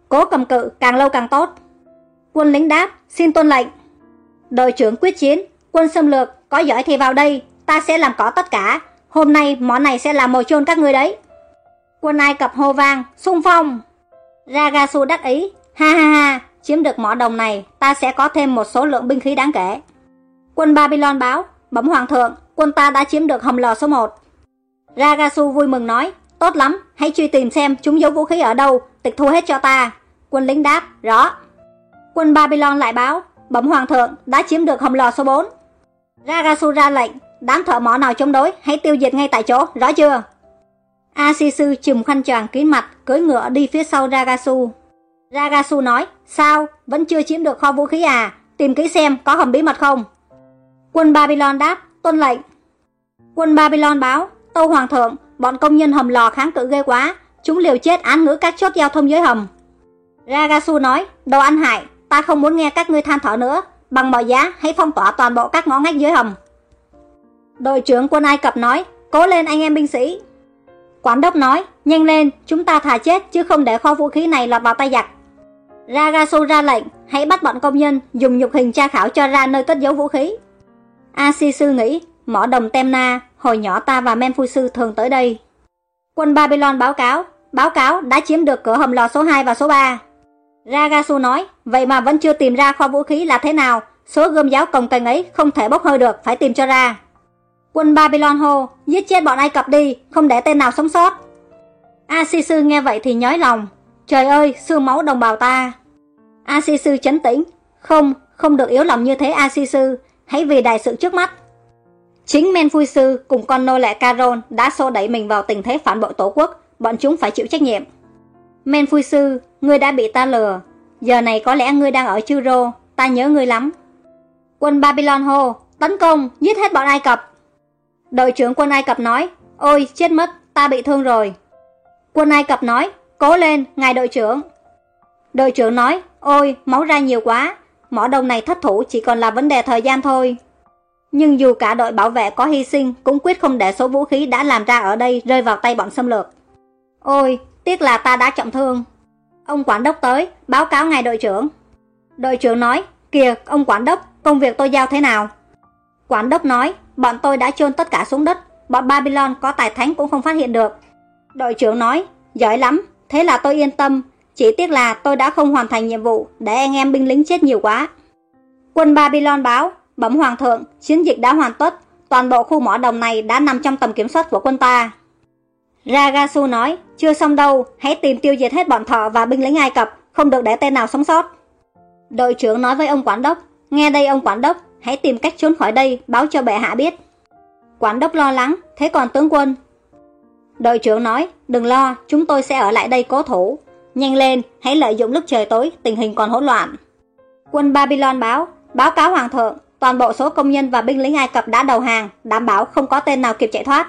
Cố cầm cự, càng lâu càng tốt. Quân lính đáp, xin tuân lệnh. Đội trưởng quyết chiến, quân xâm lược, có giỏi thì vào đây, ta sẽ làm có tất cả. Hôm nay món này sẽ là mồi chôn các ngươi đấy. Quân Ai Cập hô vang, xung phong. Ragasu đắc ý, ha ha ha, chiếm được mỏ đồng này, ta sẽ có thêm một số lượng binh khí đáng kể. Quân Babylon báo, bẩm hoàng thượng, quân ta đã chiếm được hầm lò số 1. Ragasu vui mừng nói, tốt lắm, hãy truy tìm xem chúng giấu vũ khí ở đâu, tịch thu hết cho ta. Quân lính đáp, rõ. Quân Babylon lại báo, bẩm hoàng thượng, đã chiếm được hầm lò số 4. Ragasu ra lệnh, đám thợ mỏ nào chống đối, hãy tiêu diệt ngay tại chỗ, rõ chưa? Asisu chùm khăn choàng kín mặt, cưỡi ngựa đi phía sau Ragasu. Ragasu nói, sao, vẫn chưa chiếm được kho vũ khí à, tìm kỹ xem có hầm bí mật không? Quân Babylon đáp, tuân lệnh. Quân Babylon báo, tâu hoàng thượng, bọn công nhân hầm lò kháng cự ghê quá, chúng liều chết án ngữ các chốt giao thông dưới hầm. Ragasu nói, đồ ăn hại, ta không muốn nghe các ngươi than thở nữa, bằng mọi giá hãy phong tỏa toàn bộ các ngõ ngách dưới hầm. Đội trưởng quân Ai Cập nói, cố lên anh em binh sĩ. Quản đốc nói, nhanh lên, chúng ta thà chết chứ không để kho vũ khí này lọt vào tay giặc. Ragasu ra lệnh, hãy bắt bọn công nhân dùng nhục hình tra khảo cho ra nơi cất giấu vũ khí. Asisu nghĩ, mỏ đồng Temna, hồi nhỏ ta và Menfusu thường tới đây. Quân Babylon báo cáo, báo cáo đã chiếm được cửa hầm lò số 2 và số 3. Ragasu nói, vậy mà vẫn chưa tìm ra kho vũ khí là thế nào, số gươm giáo cồng cành ấy không thể bốc hơi được, phải tìm cho ra. Quân Babylon hô, giết chết bọn Ai Cập đi, không để tên nào sống sót. Asisu nghe vậy thì nhói lòng, trời ơi, xương máu đồng bào ta. Asisu chấn tĩnh, không, không được yếu lòng như thế Asisu, hãy vì đại sự trước mắt. Chính Men Phui Sư cùng con nô lệ Caron đã xô đẩy mình vào tình thế phản bội tổ quốc, bọn chúng phải chịu trách nhiệm. Men Phui Sư, ngươi đã bị ta lừa, giờ này có lẽ ngươi đang ở Chư Rô, ta nhớ ngươi lắm. Quân Babylon hô, tấn công, giết hết bọn Ai Cập. Đội trưởng quân Ai Cập nói, ôi chết mất, ta bị thương rồi. Quân Ai Cập nói, cố lên, ngài đội trưởng. Đội trưởng nói, ôi, máu ra nhiều quá, mỏ đồng này thất thủ chỉ còn là vấn đề thời gian thôi. Nhưng dù cả đội bảo vệ có hy sinh cũng quyết không để số vũ khí đã làm ra ở đây rơi vào tay bọn xâm lược. Ôi, tiếc là ta đã trọng thương. Ông quản đốc tới, báo cáo ngài đội trưởng. Đội trưởng nói, kìa, ông quản đốc, công việc tôi giao thế nào? Quản đốc nói, bọn tôi đã chôn tất cả xuống đất, bọn Babylon có tài thánh cũng không phát hiện được. Đội trưởng nói, giỏi lắm, thế là tôi yên tâm, chỉ tiếc là tôi đã không hoàn thành nhiệm vụ để anh em binh lính chết nhiều quá. Quân Babylon báo, bẩm hoàng thượng, chiến dịch đã hoàn tất, toàn bộ khu mỏ đồng này đã nằm trong tầm kiểm soát của quân ta. Ragasu nói, chưa xong đâu, hãy tìm tiêu diệt hết bọn thợ và binh lính Ai Cập, không được để tên nào sống sót. Đội trưởng nói với ông quản đốc, nghe đây ông quản đốc, hãy tìm cách trốn khỏi đây, báo cho bệ hạ biết. Quản đốc lo lắng, thế còn tướng quân? Đội trưởng nói, đừng lo, chúng tôi sẽ ở lại đây cố thủ. Nhanh lên, hãy lợi dụng lúc trời tối, tình hình còn hỗn loạn. Quân Babylon báo, báo cáo hoàng thượng, toàn bộ số công nhân và binh lính Ai Cập đã đầu hàng, đảm bảo không có tên nào kịp chạy thoát.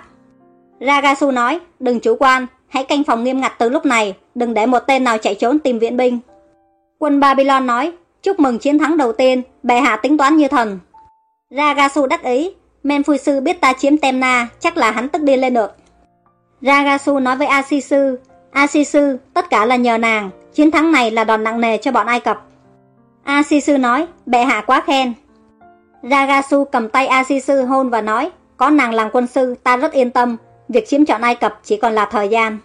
Ragasu nói, đừng chủ quan, hãy canh phòng nghiêm ngặt từ lúc này, đừng để một tên nào chạy trốn tìm viện binh. Quân Babylon nói, chúc mừng chiến thắng đầu tiên, bệ hạ tính toán như thần. Ragasu đắc ý, Men Phu Sư biết ta chiếm Temna, chắc là hắn tức điên lên được. Ragasu nói với Asisu, Asisu, tất cả là nhờ nàng, chiến thắng này là đòn nặng nề cho bọn Ai Cập. Asisu nói, bệ hạ quá khen. Ragasu cầm tay Asisu hôn và nói, có nàng làm quân sư, ta rất yên tâm, việc chiếm trọn Ai Cập chỉ còn là thời gian.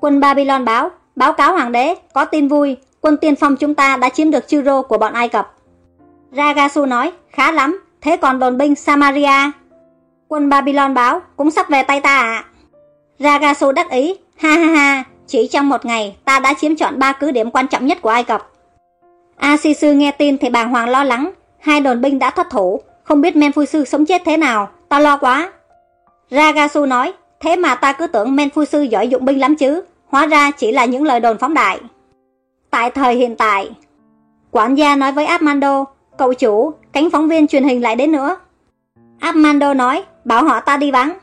Quân Babylon báo, báo cáo hoàng đế, có tin vui, quân tiên phong chúng ta đã chiếm được Chiro của bọn Ai Cập. Ragasu nói, khá lắm, thế còn đồn binh Samaria? Quân Babylon báo, cũng sắp về tay ta ạ. Ragasu đắc ý, ha ha ha, chỉ trong một ngày ta đã chiếm trọn ba cứ điểm quan trọng nhất của Ai Cập. Asisu nghe tin thì bàng hoàng lo lắng, hai đồn binh đã thất thủ, không biết Men Phu Sư sống chết thế nào, ta lo quá. Ragasu nói, thế mà ta cứ tưởng Men Phu Sư giỏi dụng binh lắm chứ, hóa ra chỉ là những lời đồn phóng đại. Tại thời hiện tại, quản gia nói với Armando, cậu chủ, cánh phóng viên truyền hình lại đến nữa. Armando nói, bảo họ ta đi vắng.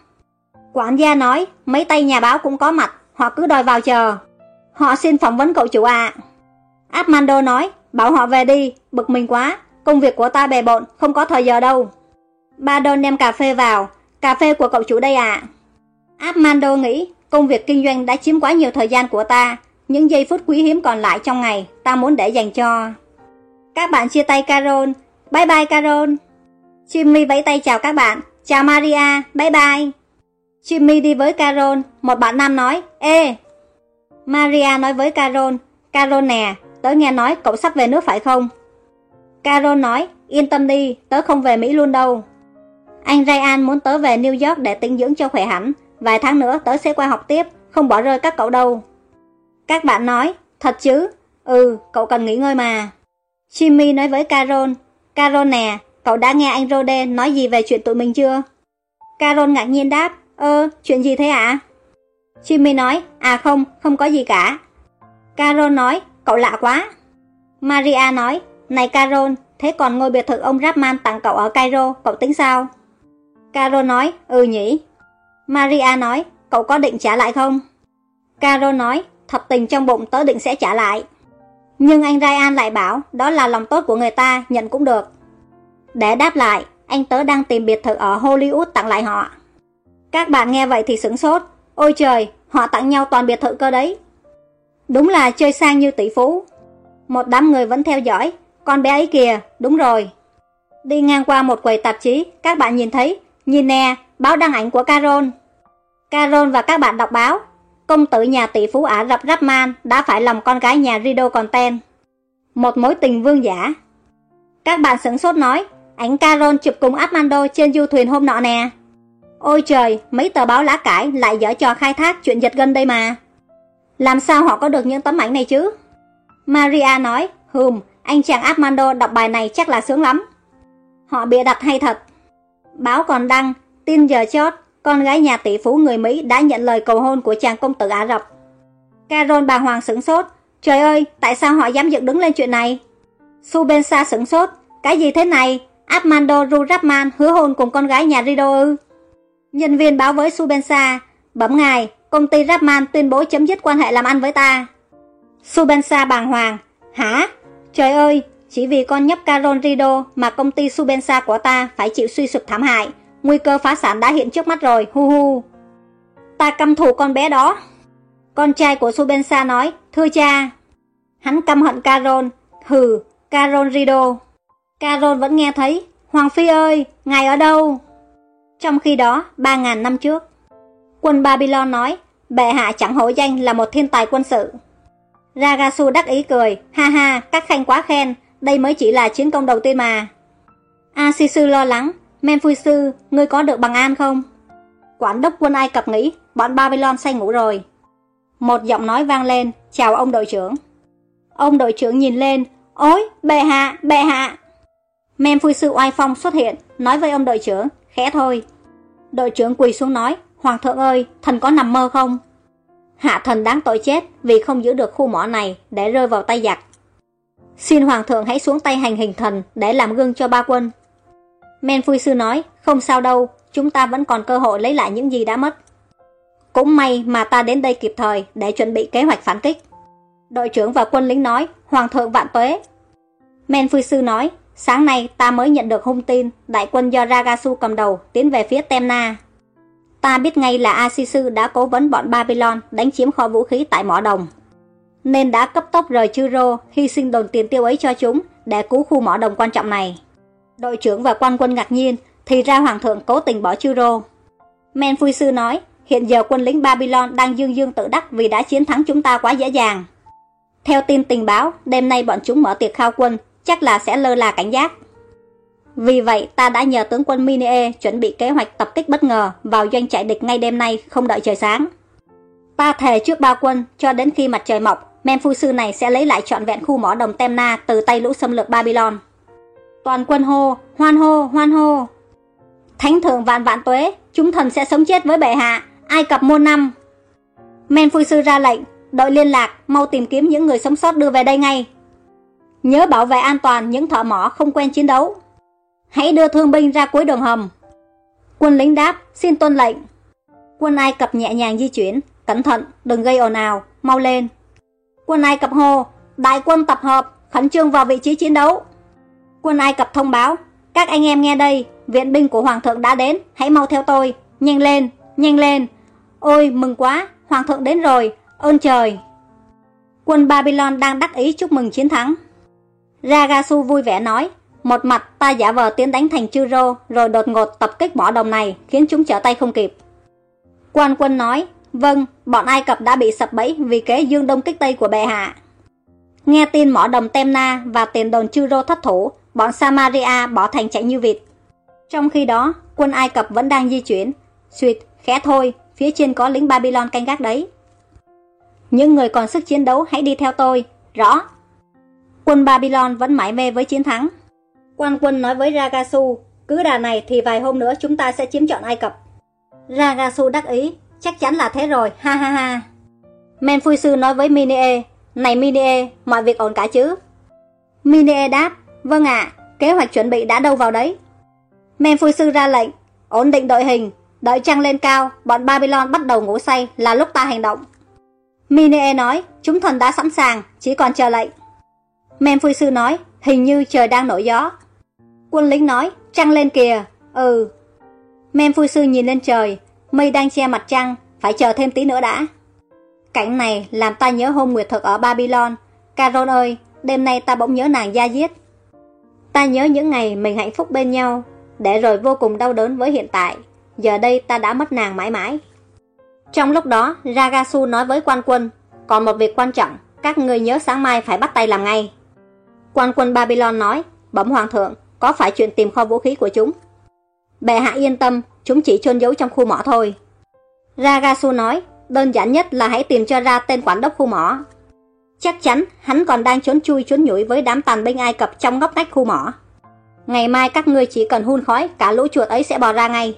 Quản gia nói, mấy tay nhà báo cũng có mặt, họ cứ đòi vào chờ. Họ xin phỏng vấn cậu chủ ạ. À. Armando nói, bảo họ về đi, bực mình quá, công việc của ta bề bộn, không có thời giờ đâu. Ba đơn đem cà phê vào, cà phê của cậu chủ đây ạ. À. Armando nghĩ, công việc kinh doanh đã chiếm quá nhiều thời gian của ta, những giây phút quý hiếm còn lại trong ngày, ta muốn để dành cho. Các bạn chia tay Carol, bye bye Carol. Jimmy vẫy tay chào các bạn, chào Maria, bye bye. Jimmy đi với Carol, một bạn nam nói, Ê! Maria nói với Carol, Carol nè, tớ nghe nói cậu sắp về nước phải không? Carol nói, yên tâm đi, tớ không về Mỹ luôn đâu. Anh Ryan muốn tớ về New York để tĩnh dưỡng cho khỏe hẳn, vài tháng nữa tớ sẽ qua học tiếp, không bỏ rơi các cậu đâu. Các bạn nói, thật chứ? Ừ, cậu cần nghỉ ngơi mà. Jimmy nói với Carol, Carol nè, cậu đã nghe anh Rode nói gì về chuyện tụi mình chưa? Carol ngạc nhiên đáp, Ơ, chuyện gì thế ạ? À? Jimmy nói, à không, không có gì cả. Carol nói, cậu lạ quá. Maria nói, này Carol, thế còn ngôi biệt thự ông Rapman tặng cậu ở Cairo, cậu tính sao? Carol nói, ừ nhỉ. Maria nói, cậu có định trả lại không? Carol nói, thật tình trong bụng tớ định sẽ trả lại. Nhưng anh Ryan lại bảo, đó là lòng tốt của người ta, nhận cũng được. Để đáp lại, anh tớ đang tìm biệt thự ở Hollywood tặng lại họ. Các bạn nghe vậy thì sửng sốt. Ôi trời, họ tặng nhau toàn biệt thự cơ đấy. Đúng là chơi sang như tỷ phú. Một đám người vẫn theo dõi. Con bé ấy kìa, đúng rồi. Đi ngang qua một quầy tạp chí, các bạn nhìn thấy. Nhìn nè, báo đăng ảnh của Carol. Carol và các bạn đọc báo. Công tử nhà tỷ phú Ả Rập Rahman đã phải lòng con gái nhà Rido Content. Một mối tình vương giả. Các bạn sửng sốt nói, ảnh Carol chụp cùng Armando trên du thuyền hôm nọ nè. Ôi trời, mấy tờ báo lá cải lại dở trò khai thác chuyện giật gân đây mà. Làm sao họ có được những tấm ảnh này chứ? Maria nói, hùm, anh chàng Armando đọc bài này chắc là sướng lắm. Họ bịa đặt hay thật. Báo còn đăng, tin giờ chót, con gái nhà tỷ phú người Mỹ đã nhận lời cầu hôn của chàng công tử Ả Rập. Carol bà Hoàng sửng sốt. Trời ơi, tại sao họ dám dựng đứng lên chuyện này? Subensa sửng sốt. Cái gì thế này? Armando Rurapman hứa hôn cùng con gái nhà Rido ư? Nhân viên báo với Subensa, bấm ngài, công ty Rapman tuyên bố chấm dứt quan hệ làm ăn với ta. Subensa bàng hoàng, hả? Trời ơi, chỉ vì con nhóc Carol Rido mà công ty Subensa của ta phải chịu suy sụp thảm hại, nguy cơ phá sản đã hiện trước mắt rồi, hu hu. Ta căm thù con bé đó. Con trai của Subensa nói, thưa cha. Hắn căm hận Carol, hừ, Carol Rido. Carol vẫn nghe thấy, Hoàng Phi ơi, ngài ở đâu? Trong khi đó, 3.000 năm trước, quân Babylon nói, bệ hạ chẳng hổ danh là một thiên tài quân sự. Ragasu đắc ý cười, ha ha, các khanh quá khen, đây mới chỉ là chiến công đầu tiên mà. Asisu lo lắng, Sư, ngươi có được bằng an không? Quản đốc quân Ai Cập nghĩ, bọn Babylon say ngủ rồi. Một giọng nói vang lên, chào ông đội trưởng. Ông đội trưởng nhìn lên, ôi, bệ hạ, bệ hạ. Sư oai phong xuất hiện, nói với ông đội trưởng, khẽ thôi. Đội trưởng quỳ xuống nói, Hoàng thượng ơi, thần có nằm mơ không? Hạ thần đáng tội chết vì không giữ được khu mỏ này để rơi vào tay giặc. Xin Hoàng thượng hãy xuống tay hành hình thần để làm gương cho ba quân. Men Phui Sư nói, không sao đâu, chúng ta vẫn còn cơ hội lấy lại những gì đã mất. Cũng may mà ta đến đây kịp thời để chuẩn bị kế hoạch phản kích. Đội trưởng và quân lính nói, Hoàng thượng vạn tuế. Men Phui Sư nói, Sáng nay ta mới nhận được hung tin đại quân do Ragasu cầm đầu tiến về phía Temna. Ta biết ngay là Asisu đã cố vấn bọn Babylon đánh chiếm kho vũ khí tại mỏ đồng. Nên đã cấp tốc rời Churo hy sinh đồn tiền tiêu ấy cho chúng để cứu khu mỏ đồng quan trọng này. Đội trưởng và quan quân ngạc nhiên thì ra hoàng thượng cố tình bỏ Churo. Men Phui Sư nói hiện giờ quân lính Babylon đang dương dương tự đắc vì đã chiến thắng chúng ta quá dễ dàng. Theo tin tình báo, đêm nay bọn chúng mở tiệc khao quân, chắc là sẽ lơ là cảnh giác. Vì vậy, ta đã nhờ tướng quân Minie chuẩn bị kế hoạch tập kích bất ngờ vào doanh trại địch ngay đêm nay, không đợi trời sáng. Ta thề trước bao quân, cho đến khi mặt trời mọc, men phu sư này sẽ lấy lại trọn vẹn khu mỏ đồng Temna từ tay lũ xâm lược Babylon. Toàn quân hô, hoan hô, hoan hô. Thánh thượng vạn vạn tuế, chúng thần sẽ sống chết với bệ hạ, Ai Cập môn năm. Men phu sư ra lệnh, đội liên lạc mau tìm kiếm những người sống sót đưa về đây ngay. Nhớ bảo vệ an toàn những thợ mỏ không quen chiến đấu. Hãy đưa thương binh ra cuối đường hầm. Quân lính đáp, xin tuân lệnh. Quân Ai Cập nhẹ nhàng di chuyển, cẩn thận, đừng gây ồn ào, mau lên. Quân Ai Cập hô, đại quân tập hợp, khẩn trương vào vị trí chiến đấu. Quân Ai Cập thông báo, các anh em nghe đây, viện binh của Hoàng thượng đã đến, hãy mau theo tôi, nhanh lên, nhanh lên. Ôi, mừng quá, Hoàng thượng đến rồi, ơn trời. Quân Babylon đang đắc ý chúc mừng chiến thắng. Ragasu vui vẻ nói, một mặt ta giả vờ tiến đánh thành Churo rồi đột ngột tập kích mỏ đồng này khiến chúng trở tay không kịp. Quan quân nói, vâng, bọn Ai Cập đã bị sập bẫy vì kế dương đông kích tây của bệ hạ. Nghe tin mỏ đồng Temna và tiền đồn Churo thất thủ, bọn Samaria bỏ thành chạy như vịt. Trong khi đó, quân Ai Cập vẫn đang di chuyển. Xuyệt, khẽ thôi, phía trên có lính Babylon canh gác đấy. Những người còn sức chiến đấu hãy đi theo tôi, rõ. Quân Babylon vẫn mãi mê với chiến thắng. Quan quân nói với Ragasu, cứ đà này thì vài hôm nữa chúng ta sẽ chiếm trọn Ai Cập. Ragasu đắc ý, chắc chắn là thế rồi, ha ha ha. Men Sư nói với Minie, này Minie, mọi việc ổn cả chứ? Minie đáp, vâng ạ, kế hoạch chuẩn bị đã đâu vào đấy. Men phu Sư ra lệnh, ổn định đội hình, đợi trăng lên cao, bọn Babylon bắt đầu ngủ say là lúc ta hành động. Minie nói, chúng thần đã sẵn sàng, chỉ còn chờ lệnh. Men phu Sư nói, hình như trời đang nổi gió. Quân lính nói, trăng lên kìa, ừ. Men phu Sư nhìn lên trời, mây đang che mặt trăng, phải chờ thêm tí nữa đã. Cảnh này làm ta nhớ hôm nguyệt thực ở Babylon. Caron ơi, đêm nay ta bỗng nhớ nàng Gia Diết. Ta nhớ những ngày mình hạnh phúc bên nhau, để rồi vô cùng đau đớn với hiện tại. Giờ đây ta đã mất nàng mãi mãi. Trong lúc đó, Ragasu nói với quan quân, còn một việc quan trọng, các người nhớ sáng mai phải bắt tay làm ngay. Quan quân Babylon nói, bẩm hoàng thượng, có phải chuyện tìm kho vũ khí của chúng? Bệ hạ yên tâm, chúng chỉ chôn giấu trong khu mỏ thôi. Ragasu nói, đơn giản nhất là hãy tìm cho ra tên quản đốc khu mỏ. Chắc chắn hắn còn đang trốn chui trốn nhủi với đám tàn binh Ai Cập trong ngóc ngách khu mỏ. Ngày mai các ngươi chỉ cần hun khói, cả lũ chuột ấy sẽ bò ra ngay.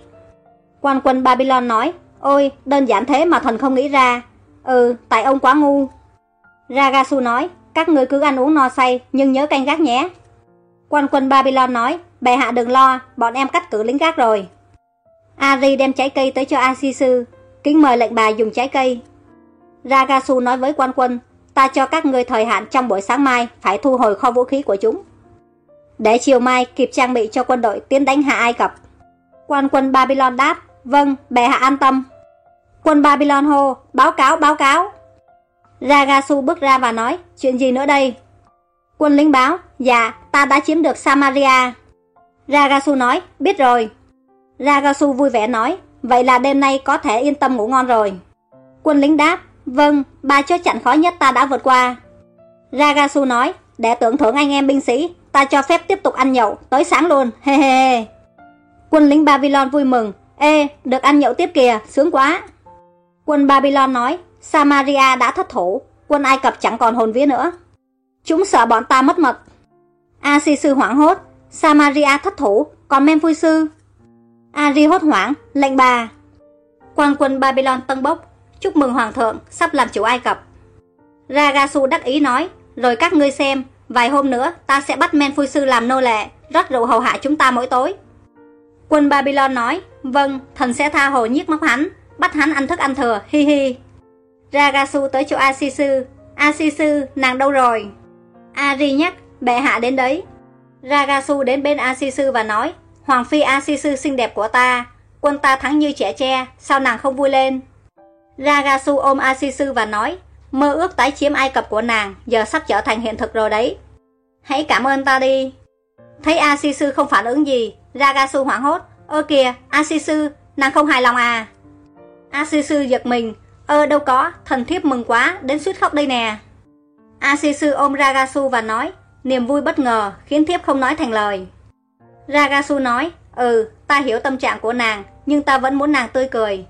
Quan quân Babylon nói, ôi, đơn giản thế mà thần không nghĩ ra. Ừ, tại ông quá ngu. Ragasu nói, các ngươi cứ ăn uống no say, nhưng nhớ canh gác nhé. Quan quân Babylon nói, bệ hạ đừng lo, bọn em cắt cử lính gác rồi. Ari đem trái cây tới cho Asisu, kính mời lệnh bà dùng trái cây. Ragasu nói với quan quân, ta cho các ngươi thời hạn trong buổi sáng mai phải thu hồi kho vũ khí của chúng. Để chiều mai kịp trang bị cho quân đội tiến đánh hạ Ai Cập. Quan quân Babylon đáp, vâng, bệ hạ an tâm. Quân Babylon hô, báo cáo, báo cáo. Ragasu bước ra và nói, chuyện gì nữa đây? Quân lính báo, dạ, ta đã chiếm được Samaria. Ragasu nói, biết rồi. Ragasu vui vẻ nói, vậy là đêm nay có thể yên tâm ngủ ngon rồi. Quân lính đáp, vâng, ba chốt chặn khó nhất ta đã vượt qua. Ragasu nói, để tưởng thưởng anh em binh sĩ, ta cho phép tiếp tục ăn nhậu, tới sáng luôn, he he he. Quân lính Babylon vui mừng, ê, được ăn nhậu tiếp kìa, sướng quá. Quân Babylon nói, Samaria đã thất thủ, quân Ai Cập chẳng còn hồn vía nữa. Chúng sợ bọn ta mất mật. A-si sư hoảng hốt, Samaria thất thủ, còn Memphui sư. Ari hốt hoảng, lệnh bà. Quan quân Babylon tân bốc, chúc mừng hoàng thượng, sắp làm chủ Ai Cập. Ragasu đắc ý nói, rồi các ngươi xem, vài hôm nữa ta sẽ bắt men phu sư làm nô lệ, rót rượu hầu hạ chúng ta mỗi tối. Quân Babylon nói, vâng, thần sẽ tha hồ nhiếc móc hắn, bắt hắn ăn thức ăn thừa, hi hi. Ragasu tới chỗ Asisu. Asisu, nàng đâu rồi? Ari nhắc, bệ hạ đến đấy. Ragasu đến bên Asisu và nói, Hoàng phi Asisu xinh đẹp của ta, quân ta thắng như trẻ tre, sao nàng không vui lên? Ragasu ôm Asisu và nói, mơ ước tái chiếm Ai Cập của nàng, giờ sắp trở thành hiện thực rồi đấy. Hãy cảm ơn ta đi. Thấy Asisu không phản ứng gì, Ragasu hoảng hốt, ơ kìa, Asisu, nàng không hài lòng à? Asisu giật mình, ơ đâu có, thần thiếp mừng quá, đến suýt khóc đây nè. Asisu ôm Ragasu và nói, niềm vui bất ngờ khiến thiếp không nói thành lời. Ragasu nói, ừ, ta hiểu tâm trạng của nàng, nhưng ta vẫn muốn nàng tươi cười.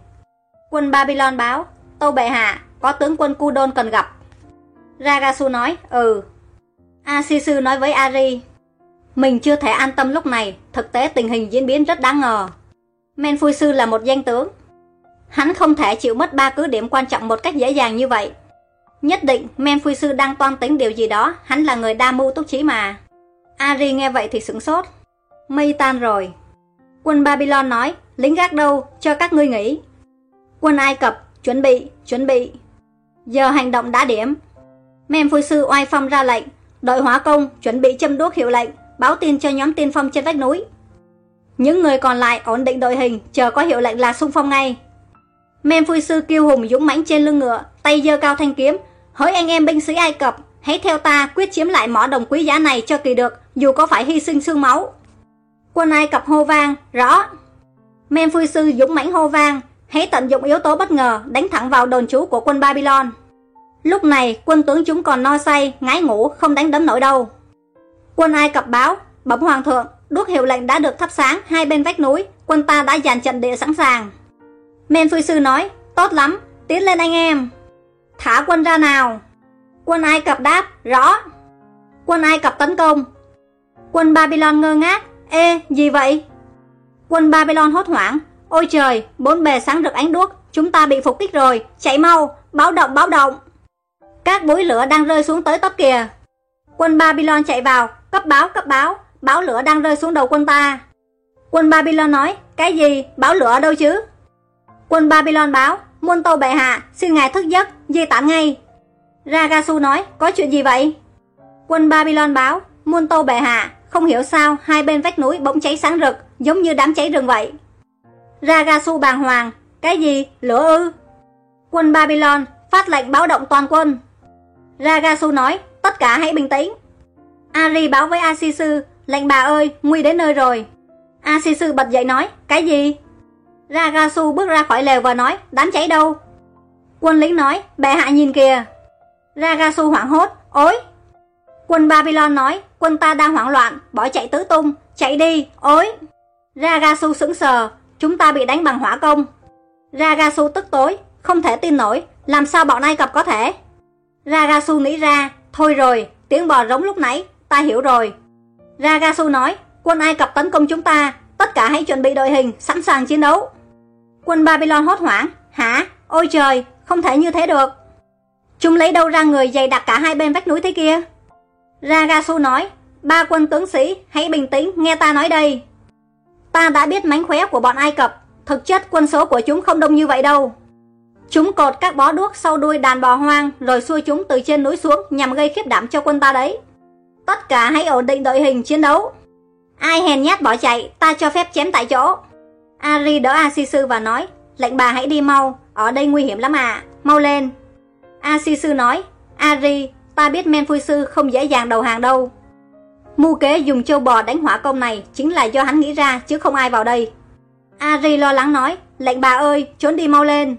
Quân Babylon báo, Tâu bệ hạ, có tướng quân Kudon cần gặp. Ragasu nói, ừ. Asisu nói với Ari, mình chưa thể an tâm lúc này, thực tế tình hình diễn biến rất đáng ngờ. Menfui Sư là một danh tướng. Hắn không thể chịu mất ba cứ điểm quan trọng một cách dễ dàng như vậy. Nhất định Menfui Sư đang toan tính điều gì đó, hắn là người đa mưu túc trí mà. Ari nghe vậy thì sửng sốt. Mây tan rồi. Quân Babylon nói, lính gác đâu, cho các ngươi nghỉ. Quân Ai Cập, chuẩn bị, chuẩn bị. Giờ hành động đã điểm. Menfui Sư oai phong ra lệnh, đội hóa công chuẩn bị châm đuốc hiệu lệnh, báo tin cho nhóm tiên phong trên vách núi. Những người còn lại ổn định đội hình, chờ có hiệu lệnh là xung phong ngay. Menfui Sư kiêu hùng dũng mãnh trên lưng ngựa, tay giơ cao thanh kiếm, hỡi anh em binh sĩ Ai Cập, hãy theo ta quyết chiếm lại mỏ đồng quý giá này cho kỳ được, dù có phải hy sinh xương máu. Quân Ai Cập hô vang, rõ. Menfui Sư dũng mãnh hô vang, hãy tận dụng yếu tố bất ngờ đánh thẳng vào đồn trú của quân Babylon. Lúc này, quân tướng chúng còn no say, ngái ngủ, không đánh đấm nổi đâu. Quân Ai Cập báo, bẩm hoàng thượng, đuốc hiệu lệnh đã được thắp sáng hai bên vách núi, quân ta đã dàn trận địa sẵn sàng. Men Phui Sư nói, tốt lắm, tiến lên anh em. Thả quân ra nào. Quân Ai Cập đáp, rõ. Quân Ai Cập tấn công. Quân Babylon ngơ ngác, ê, gì vậy? Quân Babylon hốt hoảng, ôi trời, bốn bề sáng rực ánh đuốc, chúng ta bị phục kích rồi, chạy mau, báo động báo động. Các búi lửa đang rơi xuống tới tấp kìa. Quân Babylon chạy vào, cấp báo cấp báo, báo lửa đang rơi xuống đầu quân ta. Quân Babylon nói, cái gì, báo lửa ở đâu chứ? Quân Babylon báo, muôn tâu bệ hạ, xin ngài thức giấc, di tản ngay. Ragasu nói, có chuyện gì vậy? Quân Babylon báo, muôn tâu bệ hạ, không hiểu sao hai bên vách núi bỗng cháy sáng rực, giống như đám cháy rừng vậy. Ragasu bàng hoàng, cái gì, lửa ư? Quân Babylon phát lệnh báo động toàn quân. Ragasu nói, tất cả hãy bình tĩnh. Ari báo với Asisu, lệnh bà ơi, nguy đến nơi rồi. Asisu bật dậy nói, cái gì? Ragasu bước ra khỏi lều và nói, đám cháy đâu? Quân lính nói, bệ hạ nhìn kìa. Ragasu hoảng hốt, ối. Quân Babylon nói, quân ta đang hoảng loạn, bỏ chạy tứ tung, chạy đi, ối. Ragasu sững sờ, chúng ta bị đánh bằng hỏa công. Ragasu tức tối, không thể tin nổi, làm sao bọn Ai Cập có thể? Ragasu nghĩ ra, thôi rồi, tiếng bò rống lúc nãy, ta hiểu rồi. Ragasu nói, quân Ai Cập tấn công chúng ta, tất cả hãy chuẩn bị đội hình, sẵn sàng chiến đấu. Quân Babylon hốt hoảng, hả? Ôi trời, không thể như thế được. Chúng lấy đâu ra người dày đặc cả hai bên vách núi thế kia? Ragasu nói, ba quân tướng sĩ, hãy bình tĩnh, nghe ta nói đây. Ta đã biết mánh khóe của bọn Ai Cập, thực chất quân số của chúng không đông như vậy đâu. Chúng cột các bó đuốc sau đuôi đàn bò hoang rồi xuôi chúng từ trên núi xuống nhằm gây khiếp đảm cho quân ta đấy. Tất cả hãy ổn định đội hình chiến đấu. Ai hèn nhát bỏ chạy, ta cho phép chém tại chỗ. Ari đỡ Asisu và nói, lệnh bà hãy đi mau, ở đây nguy hiểm lắm à, mau lên. Asisu nói, Ari, ta biết Menfui Sư không dễ dàng đầu hàng đâu. Mưu kế dùng châu bò đánh hỏa công này chính là do hắn nghĩ ra chứ không ai vào đây. Ari lo lắng nói, lệnh bà ơi, trốn đi mau lên.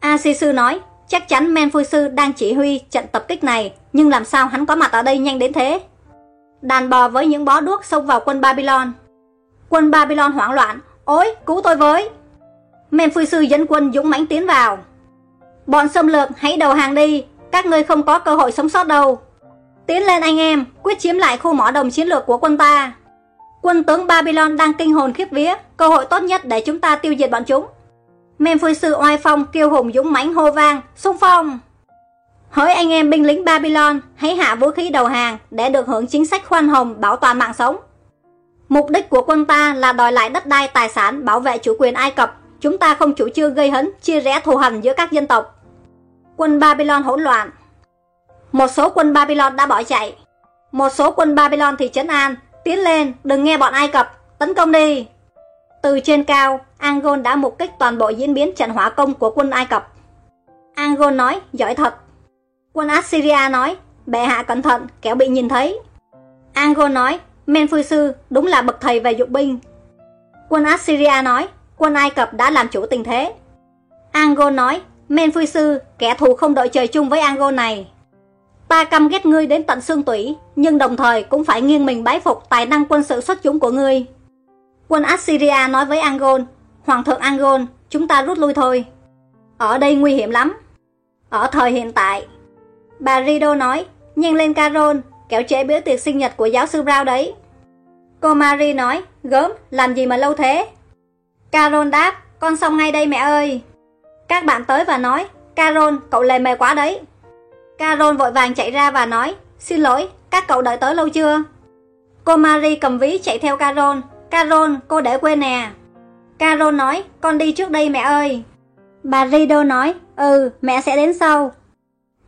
A Si Sư nói, chắc chắn Men Phui Sư đang chỉ huy trận tập kích này, nhưng làm sao hắn có mặt ở đây nhanh đến thế? Đàn bò với những bó đuốc xông vào quân Babylon. Quân Babylon hoảng loạn, ôi, cứu tôi với. Men Phui Sư dẫn quân dũng mãnh tiến vào. Bọn xâm lược hãy đầu hàng đi, các ngươi không có cơ hội sống sót đâu. Tiến lên anh em, quyết chiếm lại khu mỏ đồng chiến lược của quân ta. Quân tướng Babylon đang kinh hồn khiếp vía, cơ hội tốt nhất để chúng ta tiêu diệt bọn chúng. Memphis sư oai phong kêu hùng dũng mãnh hô vang, xung phong. Hỡi anh em binh lính Babylon, hãy hạ vũ khí đầu hàng để được hưởng chính sách khoan hồng bảo toàn mạng sống. Mục đích của quân ta là đòi lại đất đai tài sản bảo vệ chủ quyền Ai Cập. Chúng ta không chủ trương gây hấn, chia rẽ thù hằn giữa các dân tộc. Quân Babylon hỗn loạn. Một số quân Babylon đã bỏ chạy. Một số quân Babylon thì trấn an, tiến lên, đừng nghe bọn Ai Cập, tấn công đi. Từ trên cao, Angon đã mục kích toàn bộ diễn biến trận hỏa công của quân Ai Cập. Angon nói, giỏi thật. Quân Assyria nói, bệ hạ cẩn thận, kẻo bị nhìn thấy. Angon nói, Sư đúng là bậc thầy về dụng binh. Quân Assyria nói, quân Ai Cập đã làm chủ tình thế. Angon nói, Sư, kẻ thù không đội trời chung với Angon này. Ta căm ghét ngươi đến tận xương tủy, nhưng đồng thời cũng phải nghiêng mình bái phục tài năng quân sự xuất chúng của ngươi. Quân Assyria nói với Angol, Hoàng thượng Angol, chúng ta rút lui thôi. Ở đây nguy hiểm lắm. Ở thời hiện tại, bà Rido nói, nhanh lên Caron, kéo trễ bữa tiệc sinh nhật của giáo sư Brown đấy. Cô Marie nói, gớm, làm gì mà lâu thế? Caron đáp, con xong ngay đây mẹ ơi. Các bạn tới và nói, Caron, cậu lề mề quá đấy. Carol vội vàng chạy ra và nói, xin lỗi, các cậu đợi tới lâu chưa? Cô Marie cầm ví chạy theo Carol. Carol, cô để quên nè. Carol nói, con đi trước đây mẹ ơi. Bà Rido nói, ừ, mẹ sẽ đến sau.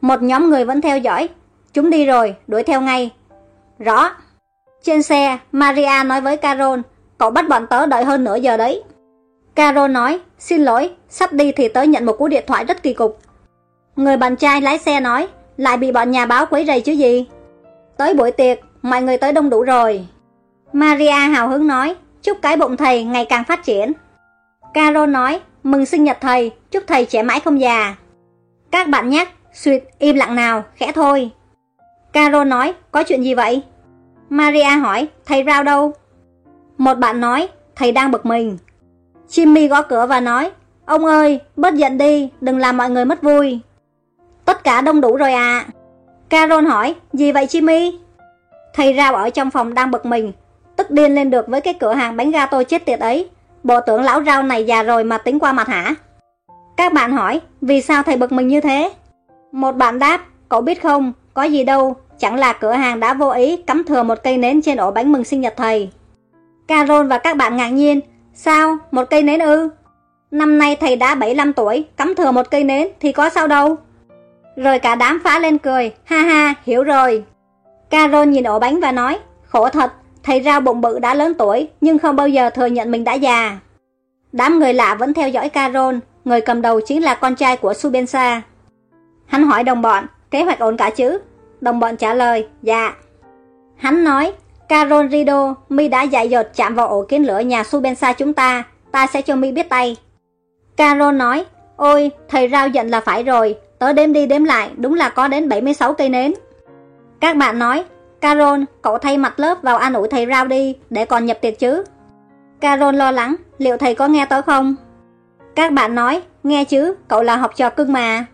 Một nhóm người vẫn theo dõi. Chúng đi rồi, đuổi theo ngay. Rõ. Trên xe, Maria nói với Carol, cậu bắt bọn tớ đợi hơn nửa giờ đấy. Carol nói, xin lỗi, sắp đi thì tớ nhận một cú điện thoại rất kỳ cục. Người bạn trai lái xe nói, lại bị bọn nhà báo quấy rầy chứ gì. Tới buổi tiệc, mọi người tới đông đủ rồi. Maria hào hứng nói, chúc cái bụng thầy ngày càng phát triển. Carol nói, mừng sinh nhật thầy, chúc thầy trẻ mãi không già. Các bạn nhắc, suyệt, im lặng nào, khẽ thôi. Carol nói, có chuyện gì vậy? Maria hỏi, thầy Rao đâu? Một bạn nói, thầy đang bực mình. Jimmy gõ cửa và nói, ông ơi, bớt giận đi, đừng làm mọi người mất vui. Tất cả đông đủ rồi à. Carol hỏi, gì vậy Jimmy? Thầy Rao ở trong phòng đang bực mình, tức điên lên được với cái cửa hàng bánh gato chết tiệt ấy. Bộ tưởng lão rau này già rồi mà tính qua mặt hả? Các bạn hỏi, vì sao thầy bực mình như thế? Một bạn đáp, cậu biết không, có gì đâu, chẳng là cửa hàng đã vô ý cắm thừa một cây nến trên ổ bánh mừng sinh nhật thầy. Carol và các bạn ngạc nhiên, sao, một cây nến ư? Năm nay thầy đã 75 tuổi, cắm thừa một cây nến thì có sao đâu. Rồi cả đám phá lên cười, ha ha, hiểu rồi. Carol nhìn ổ bánh và nói, khổ thật, thầy rau bụng bự đã lớn tuổi nhưng không bao giờ thừa nhận mình đã già. Đám người lạ vẫn theo dõi Carol, người cầm đầu chính là con trai của Subensa. Hắn hỏi đồng bọn, kế hoạch ổn cả chứ? Đồng bọn trả lời, dạ. Hắn nói, Carol Rido, mi đã dại dột chạm vào ổ kiến lửa nhà Subensa chúng ta, ta sẽ cho mi biết tay. Carol nói, ôi, thầy rao giận là phải rồi, tớ đếm đi đếm lại, đúng là có đến 76 cây nến. Các bạn nói, Carol, cậu thay mặt lớp vào an ủi thầy rau đi, để còn nhập tiệc chứ. Carol lo lắng, liệu thầy có nghe tớ không? Các bạn nói, nghe chứ, cậu là học trò cưng mà.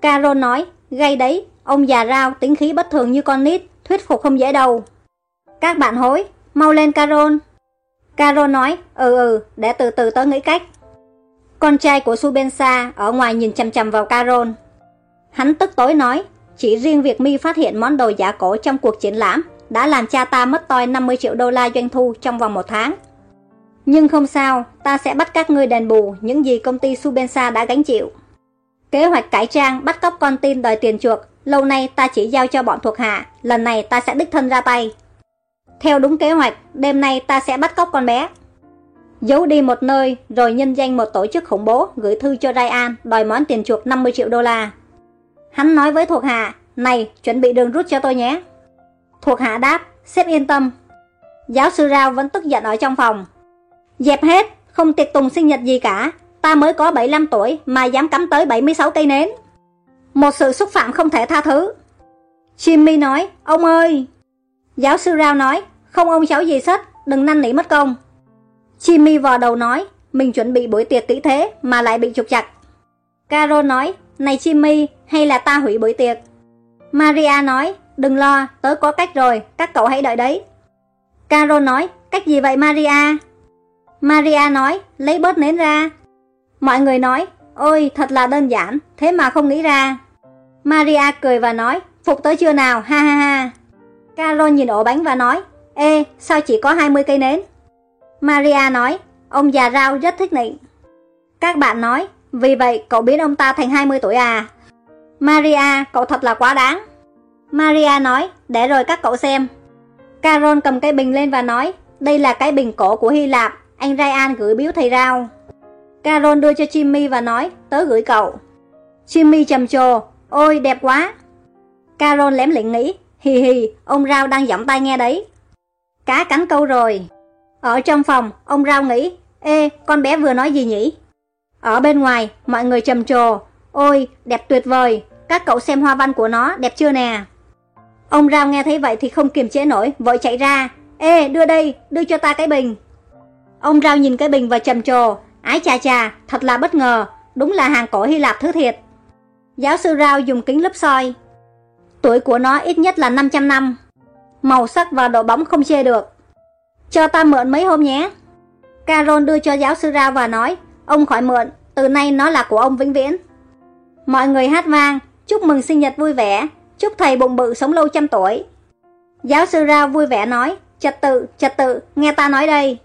Carol nói, gây đấy, ông già rau tính khí bất thường như con nít, thuyết phục không dễ đâu. Các bạn hối, mau lên Carol. Carol nói, ừ ừ, để từ từ tớ nghĩ cách. Con trai của Subensa ở ngoài nhìn chằm chằm vào Carol. Hắn tức tối nói, chỉ riêng việc mi phát hiện món đồ giả cổ trong cuộc triển lãm đã làm cha ta mất toi 50 triệu đô la doanh thu trong vòng một tháng. Nhưng không sao, ta sẽ bắt các ngươi đền bù những gì công ty Subensa đã gánh chịu. Kế hoạch cải trang bắt cóc con tin đòi tiền chuộc, lâu nay ta chỉ giao cho bọn thuộc hạ, lần này ta sẽ đích thân ra tay. Theo đúng kế hoạch, đêm nay ta sẽ bắt cóc con bé. Giấu đi một nơi, rồi nhân danh một tổ chức khủng bố gửi thư cho Ryan đòi món tiền chuộc 50 triệu đô la. Hắn nói với thuộc hạ, này, chuẩn bị đường rút cho tôi nhé. Thuộc hạ đáp, sếp yên tâm. Giáo sư Rao vẫn tức giận ở trong phòng. Dẹp hết, không tiệc tùng sinh nhật gì cả. Ta mới có 75 tuổi mà dám cắm tới 76 cây nến. Một sự xúc phạm không thể tha thứ. Jimmy nói, ông ơi. Giáo sư Rao nói, không ông cháu gì sất, đừng năn nỉ mất công. Jimmy vò đầu nói, mình chuẩn bị buổi tiệc kỹ thế mà lại bị trục chặt. Carol nói, này Jimmy, hay là ta hủy buổi tiệc? Maria nói, đừng lo, tớ có cách rồi, các cậu hãy đợi đấy. Carol nói, cách gì vậy Maria? Maria nói, lấy bớt nến ra. Mọi người nói, ôi thật là đơn giản, thế mà không nghĩ ra. Maria cười và nói, phục tới chưa nào, ha ha ha. Carol nhìn ổ bánh và nói, ê, sao chỉ có 20 cây nến? Maria nói, ông già rau rất thích nịnh. Các bạn nói, vì vậy cậu biến ông ta thành 20 tuổi à? Maria, cậu thật là quá đáng. Maria nói, để rồi các cậu xem. Carol cầm cái bình lên và nói, đây là cái bình cổ của Hy Lạp, anh Ryan gửi biếu thầy Rao. Carol đưa cho Jimmy và nói, tớ gửi cậu. Jimmy trầm trồ, ôi đẹp quá. Carol lém lĩnh nghĩ, hì hì, ông Rao đang giọng tai nghe đấy. Cá cắn câu rồi. Ở trong phòng, ông Rao nghĩ, ê, con bé vừa nói gì nhỉ? Ở bên ngoài, mọi người trầm trồ, ôi, đẹp tuyệt vời, các cậu xem hoa văn của nó, đẹp chưa nè? Ông Rao nghe thấy vậy thì không kiềm chế nổi, vội chạy ra, ê, đưa đây, đưa cho ta cái bình. Ông Rao nhìn cái bình và trầm trồ, ái chà chà, thật là bất ngờ, đúng là hàng cổ Hy Lạp thứ thiệt. Giáo sư Rao dùng kính lúp soi. Tuổi của nó ít nhất là 500 năm. Màu sắc và độ bóng không chê được. Cho ta mượn mấy hôm nhé. Carol đưa cho giáo sư Rao và nói, ông khỏi mượn, từ nay nó là của ông vĩnh viễn. Mọi người hát vang, chúc mừng sinh nhật vui vẻ, chúc thầy bụng bự sống lâu trăm tuổi. Giáo sư Rao vui vẻ nói, trật tự, trật tự, nghe ta nói đây.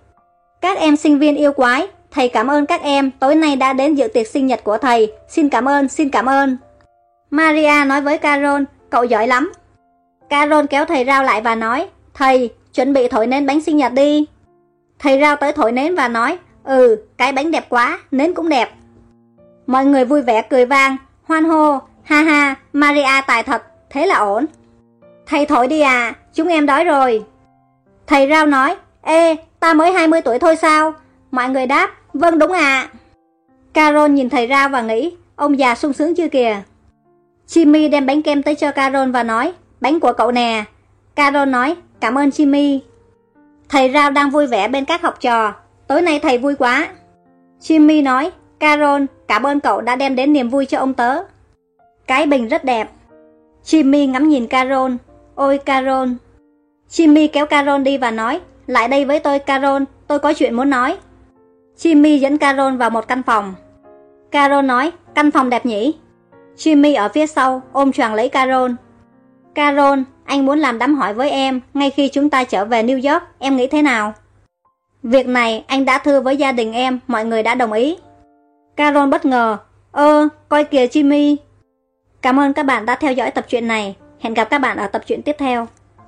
Các em sinh viên yêu quái, thầy cảm ơn các em tối nay đã đến dự tiệc sinh nhật của thầy, xin cảm ơn, xin cảm ơn. Maria nói với Carol, cậu giỏi lắm. Carol kéo thầy Rao lại và nói, thầy, chuẩn bị thổi nến bánh sinh nhật đi. Thầy Rao tới thổi nến và nói, ừ, cái bánh đẹp quá, nến cũng đẹp. Mọi người vui vẻ cười vang, hoan hô, ha ha, Maria tài thật, thế là ổn. Thầy thổi đi à, chúng em đói rồi. Thầy Rao nói, ê, ta mới 20 tuổi thôi sao? Mọi người đáp, vâng đúng ạ. À. Carol nhìn thầy Rao và nghĩ, ông già sung sướng chưa kìa. Jimmy đem bánh kem tới cho Carol và nói, bánh của cậu nè. Carol nói, cảm ơn Jimmy. Thầy Rao đang vui vẻ bên các học trò, tối nay thầy vui quá. Jimmy nói, Carol, cảm ơn cậu đã đem đến niềm vui cho ông tớ. Cái bình rất đẹp. Jimmy ngắm nhìn Carol, ôi Carol. Jimmy kéo Carol đi và nói, lại đây với tôi Carol, tôi có chuyện muốn nói. Jimmy dẫn Carol vào một căn phòng. Carol nói, căn phòng đẹp nhỉ? Jimmy ở phía sau, ôm choàng lấy Carol. Carol, anh muốn làm đám hỏi với em, ngay khi chúng ta trở về New York, em nghĩ thế nào? Việc này anh đã thưa với gia đình em, mọi người đã đồng ý. Carol bất ngờ, ơ, coi kìa Jimmy. Cảm ơn các bạn đã theo dõi tập truyện này, hẹn gặp các bạn ở tập truyện tiếp theo.